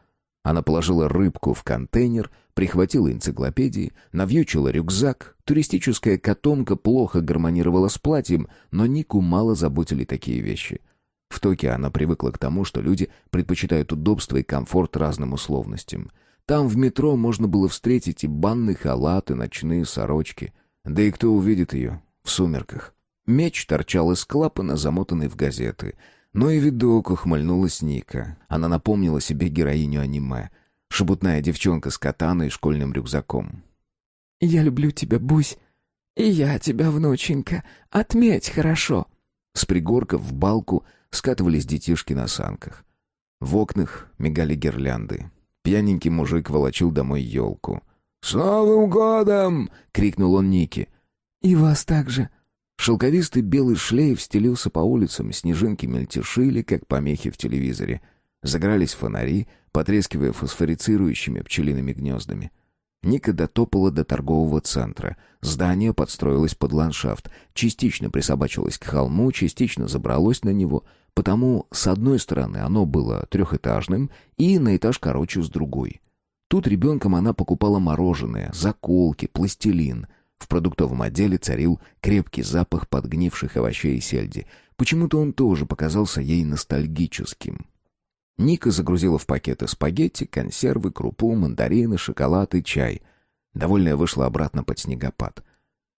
Она положила рыбку в контейнер, прихватила энциклопедии, навьючила рюкзак. Туристическая котомка плохо гармонировала с платьем, но Нику мало заботили такие вещи. В Токио она привыкла к тому, что люди предпочитают удобство и комфорт разным условностям. Там в метро можно было встретить и банный халат, и ночные сорочки. Да и кто увидит ее в сумерках? Меч торчал из клапана, замотанный в газеты. Но и видок ухмыльнулась Ника. Она напомнила себе героиню аниме. Шебутная девчонка с катаной и школьным рюкзаком. «Я люблю тебя, Бусь. И я тебя, внученька. Отметь хорошо». С пригорка в балку скатывались детишки на санках. В окнах мигали гирлянды. Пьяненький мужик волочил домой елку. «С Новым годом!» — крикнул он Нике. «И вас также!» Шелковистый белый шлейф стелился по улицам, снежинки мельтешили, как помехи в телевизоре. Загорались фонари, потрескивая фосфорицирующими пчелиными гнездами. Ника дотопала до торгового центра. Здание подстроилось под ландшафт, частично присобачилось к холму, частично забралось на него, потому с одной стороны оно было трехэтажным и на этаж короче с другой. Тут ребенком она покупала мороженое, заколки, пластилин. В продуктовом отделе царил крепкий запах подгнивших овощей и сельди. Почему-то он тоже показался ей ностальгическим. Ника загрузила в пакеты спагетти, консервы, крупу, мандарины, шоколад и чай. Довольная вышла обратно под снегопад.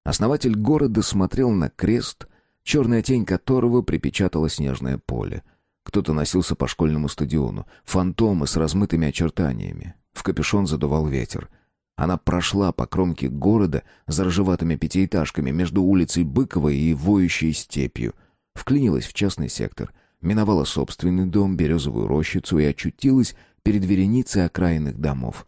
Основатель города смотрел на крест, черная тень которого припечатала снежное поле. Кто-то носился по школьному стадиону, фантомы с размытыми очертаниями. В капюшон задувал ветер. Она прошла по кромке города за ржеватыми пятиэтажками между улицей Быковой и воющей степью. Вклинилась в частный сектор — миновала собственный дом, березовую рощицу и очутилась перед вереницей окраинных домов.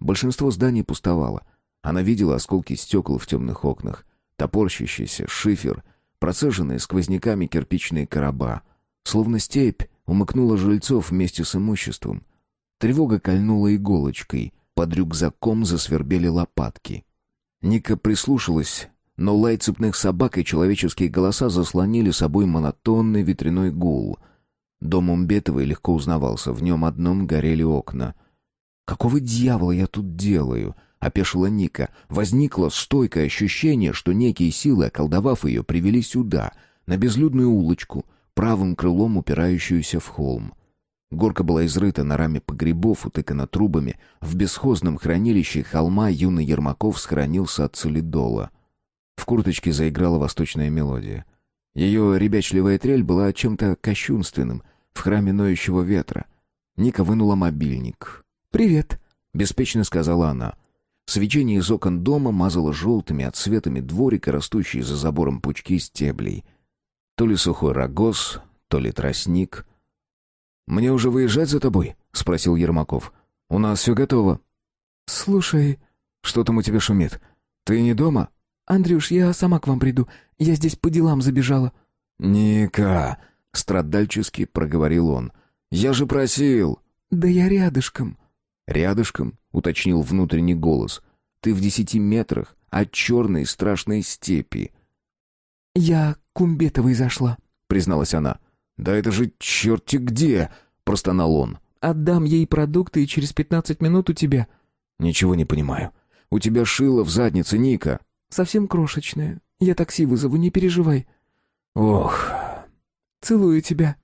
Большинство зданий пустовало. Она видела осколки стекол в темных окнах, топорщащийся шифер, процеженные сквозняками кирпичные короба. Словно степь умыкнула жильцов вместе с имуществом. Тревога кольнула иголочкой, под рюкзаком засвербели лопатки. Ника прислушалась но лай цепных собак и человеческие голоса заслонили собой монотонный ветряной гул. Дом Умбетовой легко узнавался, в нем одном горели окна. «Какого дьявола я тут делаю?» — опешила Ника. Возникло стойкое ощущение, что некие силы, околдовав ее, привели сюда, на безлюдную улочку, правым крылом упирающуюся в холм. Горка была изрыта норами погребов, утыкана трубами. В бесхозном хранилище холма юный Ермаков схоронился от солидола. В курточке заиграла восточная мелодия. Ее ребячливая трель была чем-то кощунственным, в храме ноющего ветра. Ника вынула мобильник. «Привет», — беспечно сказала она. Свечение из окон дома мазало желтыми отсветами дворика, растущие за забором пучки стеблей. То ли сухой рогоз, то ли тростник. «Мне уже выезжать за тобой?» — спросил Ермаков. «У нас все готово». «Слушай...» «Что там у тебя шумит? Ты не дома?» «Андрюш, я сама к вам приду. Я здесь по делам забежала». «Ника!» — страдальчески проговорил он. «Я же просил!» «Да я рядышком». «Рядышком?» — уточнил внутренний голос. «Ты в десяти метрах от черной страшной степи». «Я к Умбетовой зашла», — призналась она. «Да это же черти где!» — простонал он. «Отдам ей продукты, и через пятнадцать минут у тебя». «Ничего не понимаю. У тебя шило в заднице, Ника». Совсем крошечная. Я такси вызову, не переживай». «Ох...» «Целую тебя».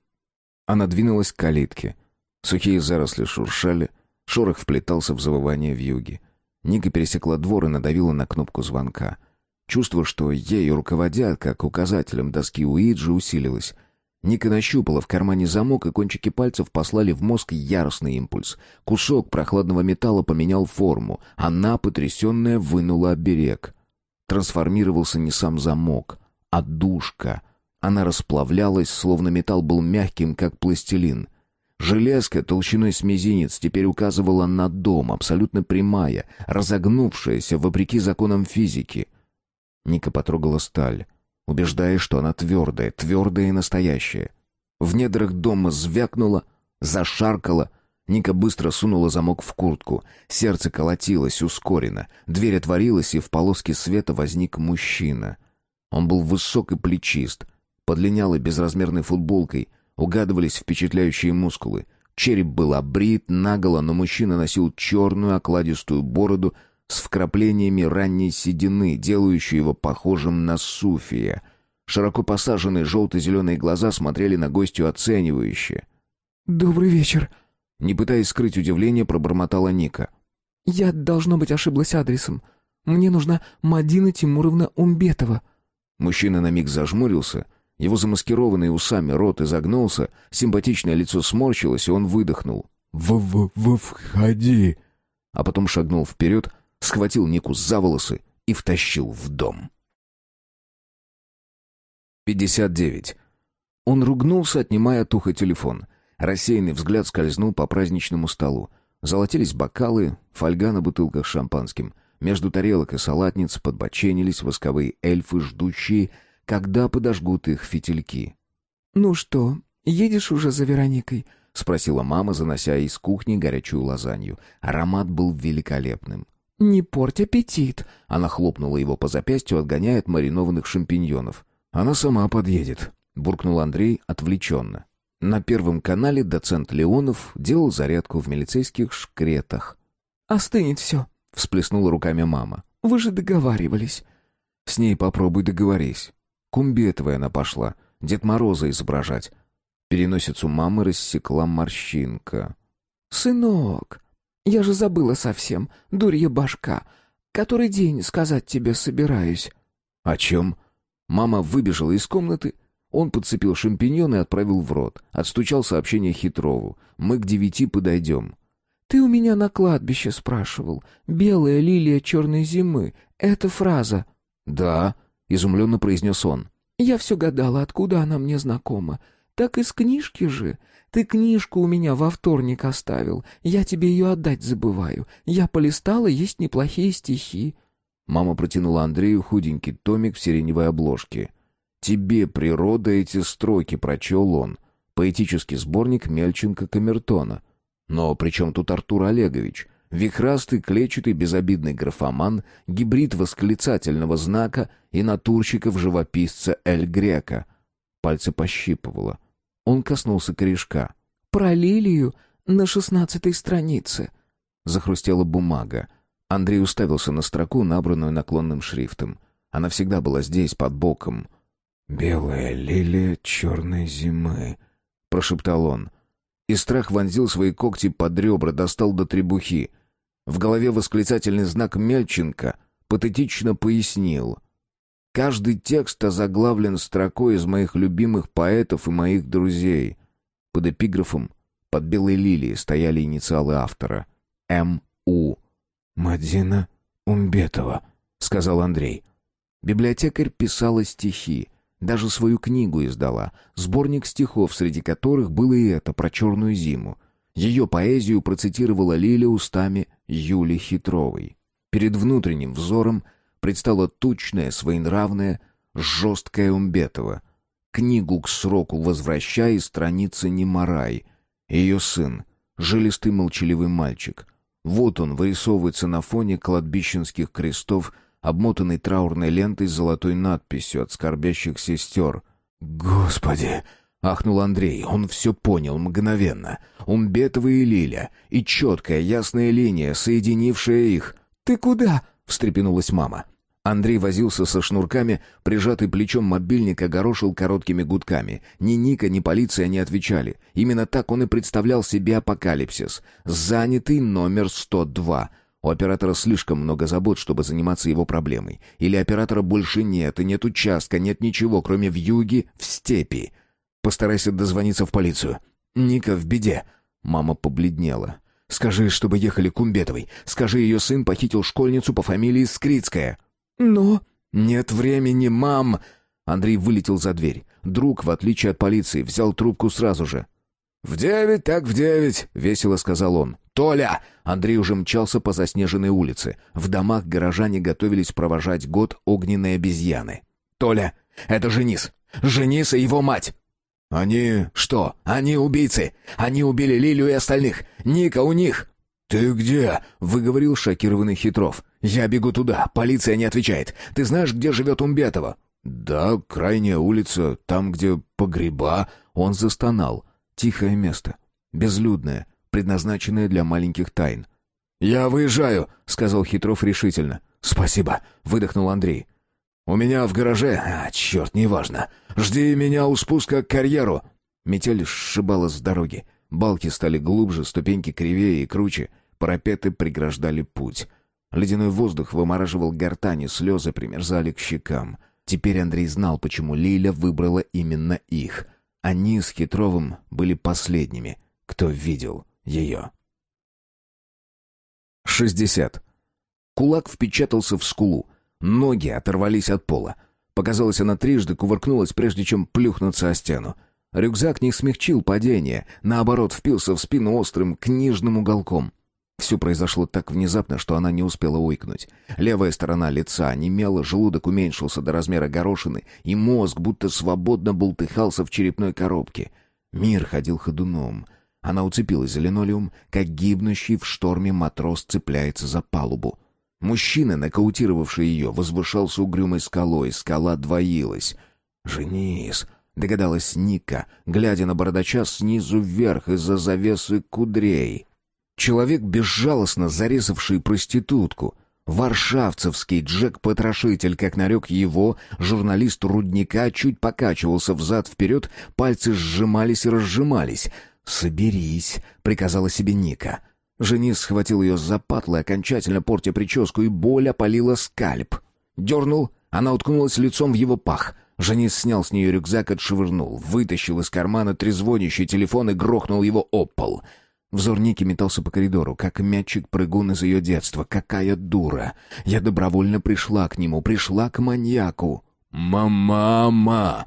Она двинулась к калитке. Сухие заросли шуршали, шорох вплетался в завывание вьюги. Ника пересекла двор и надавила на кнопку звонка. Чувство, что ею руководят, как указателем доски Уиджи, усилилось. Ника нащупала в кармане замок, и кончики пальцев послали в мозг яростный импульс. Кусок прохладного металла поменял форму. Она, потрясенная, вынула оберег трансформировался не сам замок, а душка. Она расплавлялась, словно металл был мягким, как пластилин. Железка толщиной с мизинец теперь указывала на дом, абсолютно прямая, разогнувшаяся вопреки законам физики. Ника потрогала сталь. убеждая, что она твердая, твердая и настоящая. В недрах дома звякнуло, зашаркало. Ника быстро сунула замок в куртку. Сердце колотилось ускоренно. Дверь отворилась, и в полоске света возник мужчина. Он был высок и плечист. Под линялой безразмерной футболкой угадывались впечатляющие мускулы. Череп был обрит наголо, но мужчина носил черную окладистую бороду с вкраплениями ранней седины, делающей его похожим на суфия. Широко посаженные желто-зеленые глаза смотрели на гостю оценивающе. «Добрый вечер», — не пытаясь скрыть удивление, пробормотала Ника. «Я, должно быть, ошиблась адресом. Мне нужна Мадина Тимуровна Умбетова». Мужчина на миг зажмурился, его замаскированный усами рот изогнулся, симпатичное лицо сморщилось, и он выдохнул. «В-в-в, входи!» А потом шагнул вперед, схватил Нику за волосы и втащил в дом. 59. Он ругнулся, отнимая от уха телефон. Рассеянный взгляд скользнул по праздничному столу. Золотились бокалы, фольга на бутылках с шампанским. Между тарелок и салатниц подбоченились восковые эльфы, ждущие, когда подожгут их фитильки. «Ну что, едешь уже за Вероникой?» — спросила мама, занося из кухни горячую лазанью. Аромат был великолепным. «Не порть аппетит!» Она хлопнула его по запястью, отгоняя от маринованных шампиньонов. «Она сама подъедет», — буркнул Андрей отвлеченно. На Первом канале доцент Леонов делал зарядку в милицейских шкретах. «Остынет все», — всплеснула руками мама. «Вы же договаривались». «С ней попробуй договорись. Кумбетовая она пошла, Дед Мороза изображать». Переносицу мамы рассекла морщинка. «Сынок, я же забыла совсем, дурья башка. Который день сказать тебе собираюсь». «О чем?» Мама выбежала из комнаты. Он подцепил шампиньон и отправил в рот. Отстучал сообщение Хитрову. «Мы к девяти подойдем». «Ты у меня на кладбище спрашивал. Белая лилия черной зимы. Это фраза». «Да», — изумленно произнес он. «Я все гадала, откуда она мне знакома. Так из книжки же. Ты книжку у меня во вторник оставил. Я тебе ее отдать забываю. Я полистала, есть неплохие стихи». Мама протянула Андрею худенький томик в сиреневой обложке. «Тебе, природа, эти строки», — прочел он. Поэтический сборник Мельченко-Камертона. Но при чем тут Артур Олегович? Вихрастый, клетчатый, безобидный графоман, гибрид восклицательного знака и натурщиков-живописца Эль Грека. Пальцы пощипывало. Он коснулся корешка. «Про лилию на шестнадцатой странице». Захрустела бумага. Андрей уставился на строку, набранную наклонным шрифтом. Она всегда была здесь, под боком. «Белая лилия черной зимы», — прошептал он. И страх вонзил свои когти под ребра, достал до требухи. В голове восклицательный знак Мельченко патетично пояснил. Каждый текст озаглавлен строкой из моих любимых поэтов и моих друзей. Под эпиграфом «Под белой лилией» стояли инициалы автора. М.У. «Мадина Умбетова», — сказал Андрей. Библиотекарь писала стихи, даже свою книгу издала, сборник стихов, среди которых было и это про черную зиму. Ее поэзию процитировала Лиля устами Юли Хитровой. Перед внутренним взором предстала тучная, своенравная, жесткая Умбетова. Книгу к сроку возвращай, страницы не морай. Ее сын, жилистый молчаливый мальчик. Вот он вырисовывается на фоне кладбищенских крестов, обмотанный траурной лентой с золотой надписью от скорбящих сестер. «Господи!» — ахнул Андрей. Он все понял мгновенно. Умбетова и Лиля, и четкая, ясная линия, соединившая их. «Ты куда?» — встрепенулась мама. Андрей возился со шнурками, прижатый плечом мобильник огорошил короткими гудками. Ни Ника, ни полиция не отвечали. Именно так он и представлял себе апокалипсис. Занятый номер 102. У оператора слишком много забот, чтобы заниматься его проблемой. Или оператора больше нет, и нет участка, нет ничего, кроме вьюги в степи. Постарайся дозвониться в полицию. Ника в беде. Мама побледнела. Скажи, чтобы ехали к Умбетовой. Скажи, ее сын похитил школьницу по фамилии Скрицкая. «Но...» «Нет времени, мам!» Андрей вылетел за дверь. Друг, в отличие от полиции, взял трубку сразу же. «В девять, так в девять», — весело сказал он. «Толя!» Андрей уже мчался по заснеженной улице. В домах горожане готовились провожать год огненной обезьяны. «Толя, Это Женис. Женис и его мать!» «Они что? Они убийцы! Они убили Лилю и остальных! Ника у них!» «Ты где?» — выговорил шокированный Хитров. «Я бегу туда. Полиция не отвечает. Ты знаешь, где живет Умбетова?» «Да, крайняя улица, там, где погреба». Он застонал. Тихое место. Безлюдное, предназначенное для маленьких тайн. «Я выезжаю», — сказал Хитров решительно. «Спасибо», — выдохнул Андрей. «У меня в гараже... А, черт, неважно. Жди меня у спуска к карьеру». Метель сшибала с дороги. Балки стали глубже, ступеньки кривее и круче. Парапеты преграждали путь. Ледяной воздух вымораживал гортани, слезы примерзали к щекам. Теперь Андрей знал, почему Лиля выбрала именно их. Они с Хитровым были последними, кто видел ее. 60. Кулак впечатался в скулу. Ноги оторвались от пола. Показалось, она трижды кувыркнулась, прежде чем плюхнуться о стену. Рюкзак не смягчил падение, наоборот, впился в спину острым книжным уголком. Все произошло так внезапно, что она не успела ойкнуть. Левая сторона лица немела, желудок уменьшился до размера горошины, и мозг будто свободно бултыхался в черепной коробке. Мир ходил ходуном. Она уцепилась за линолеум, как гибнущий в шторме матрос цепляется за палубу. Мужчина, нокаутировавший ее, возвышался угрюмой скалой, скала двоилась. «Женис!» — догадалась Ника, глядя на бородача снизу вверх из-за завесы кудрей. Человек, безжалостно зарезавший проститутку. Варшавцевский Джек-потрошитель, как нарек его, журналист рудника чуть покачивался взад-вперед, пальцы сжимались и разжимались. «Соберись», — приказала себе Ника. Женис схватил ее за патлы, окончательно портя прическу, и боль опалила скальп. Дернул, она уткнулась лицом в его пах. Женис снял с нее рюкзак, отшвырнул, вытащил из кармана трезвонящий телефон и грохнул его об пол. Взор Ники метался по коридору, как мячик-прыгун из ее детства. Какая дура! Я добровольно пришла к нему, пришла к маньяку. «Мама!»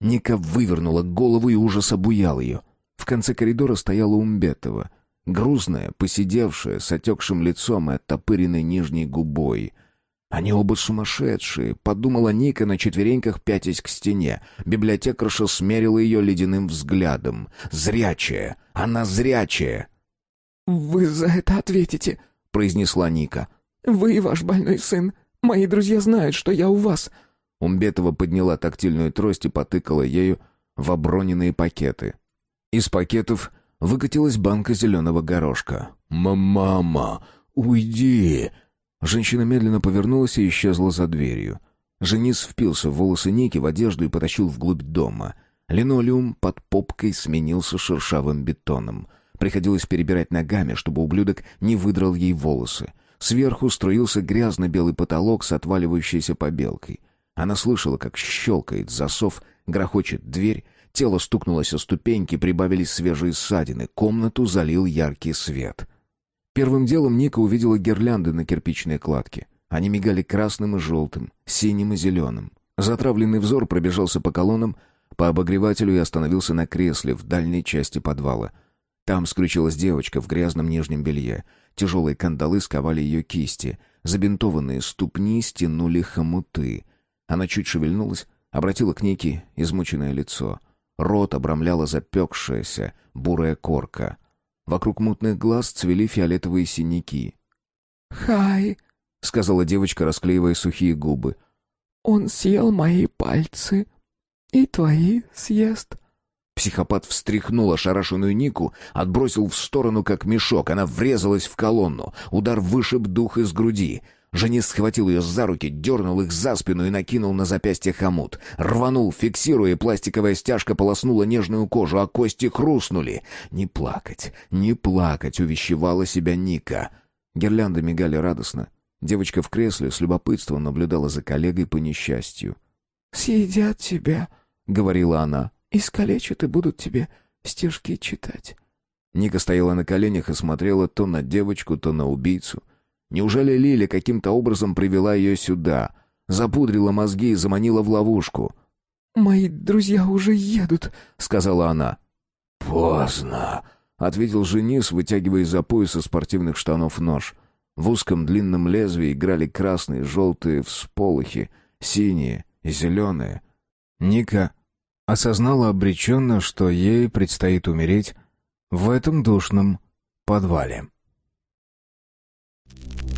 Ника вывернула голову, и ужас обуял ее. В конце коридора стояла Умбетова — Грузная, посидевшая, с отекшим лицом и оттопыренной нижней губой. Они оба сумасшедшие, подумала Ника на четвереньках, пятясь к стене. Библиотекарша смерила ее ледяным взглядом. «Зрячая! Она зрячая!» «Вы за это ответите», — произнесла Ника. «Вы и ваш больной сын. Мои друзья знают, что я у вас». Умбетова подняла тактильную трость и потыкала ею в оброненные пакеты. Из пакетов Выкатилась банка зеленого горошка. «Мама, уйди!» Женщина медленно повернулась и исчезла за дверью. Женис впился в волосы Ники в одежду и потащил вглубь дома. Линолеум под попкой сменился шершавым бетоном. Приходилось перебирать ногами, чтобы ублюдок не выдрал ей волосы. Сверху струился грязно-белый потолок с отваливающейся побелкой. Она слышала, как щелкает засов, грохочет дверь, Тело стукнулось о ступеньки, прибавились свежие ссадины. Комнату залил яркий свет. Первым делом Ника увидела гирлянды на кирпичной кладке. Они мигали красным и желтым, синим и зеленым. Затравленный взор пробежался по колоннам, по обогревателю и остановился на кресле в дальней части подвала. Там скрючилась девочка в грязном нижнем белье. Тяжелые кандалы сковали ее кисти. Забинтованные ступни стянули хомуты. Она чуть шевельнулась, обратила к Нике измученное лицо. Рот обрамляла запекшаяся бурая корка. Вокруг мутных глаз цвели фиолетовые синяки. «Хай», — сказала девочка, расклеивая сухие губы. «Он съел мои пальцы и твои съест». Психопат встряхнул ошарашенную Нику, отбросил в сторону, как мешок. Она врезалась в колонну. Удар вышиб дух из груди. Женис схватил ее за руки, дернул их за спину и накинул на запястье хомут. Рванул, фиксируя, и пластиковая стяжка полоснула нежную кожу, а кости хрустнули. «Не плакать, не плакать!» — увещевала себя Ника. Гирлянды мигали радостно. Девочка в кресле с любопытством наблюдала за коллегой по несчастью. «Съедят тебя», — говорила она. «Искалечат и будут тебе стишки читать». Ника стояла на коленях и смотрела то на девочку, то на убийцу — Неужели Лиля каким-то образом привела ее сюда, запудрила мозги и заманила в ловушку? «Мои друзья уже едут», — сказала она. «Поздно», — ответил Женис, вытягивая из-за пояса спортивных штанов нож. В узком длинном лезвии играли красные, желтые всполохи, синие и зеленые. Ника осознала обреченно, что ей предстоит умереть в этом душном подвале. you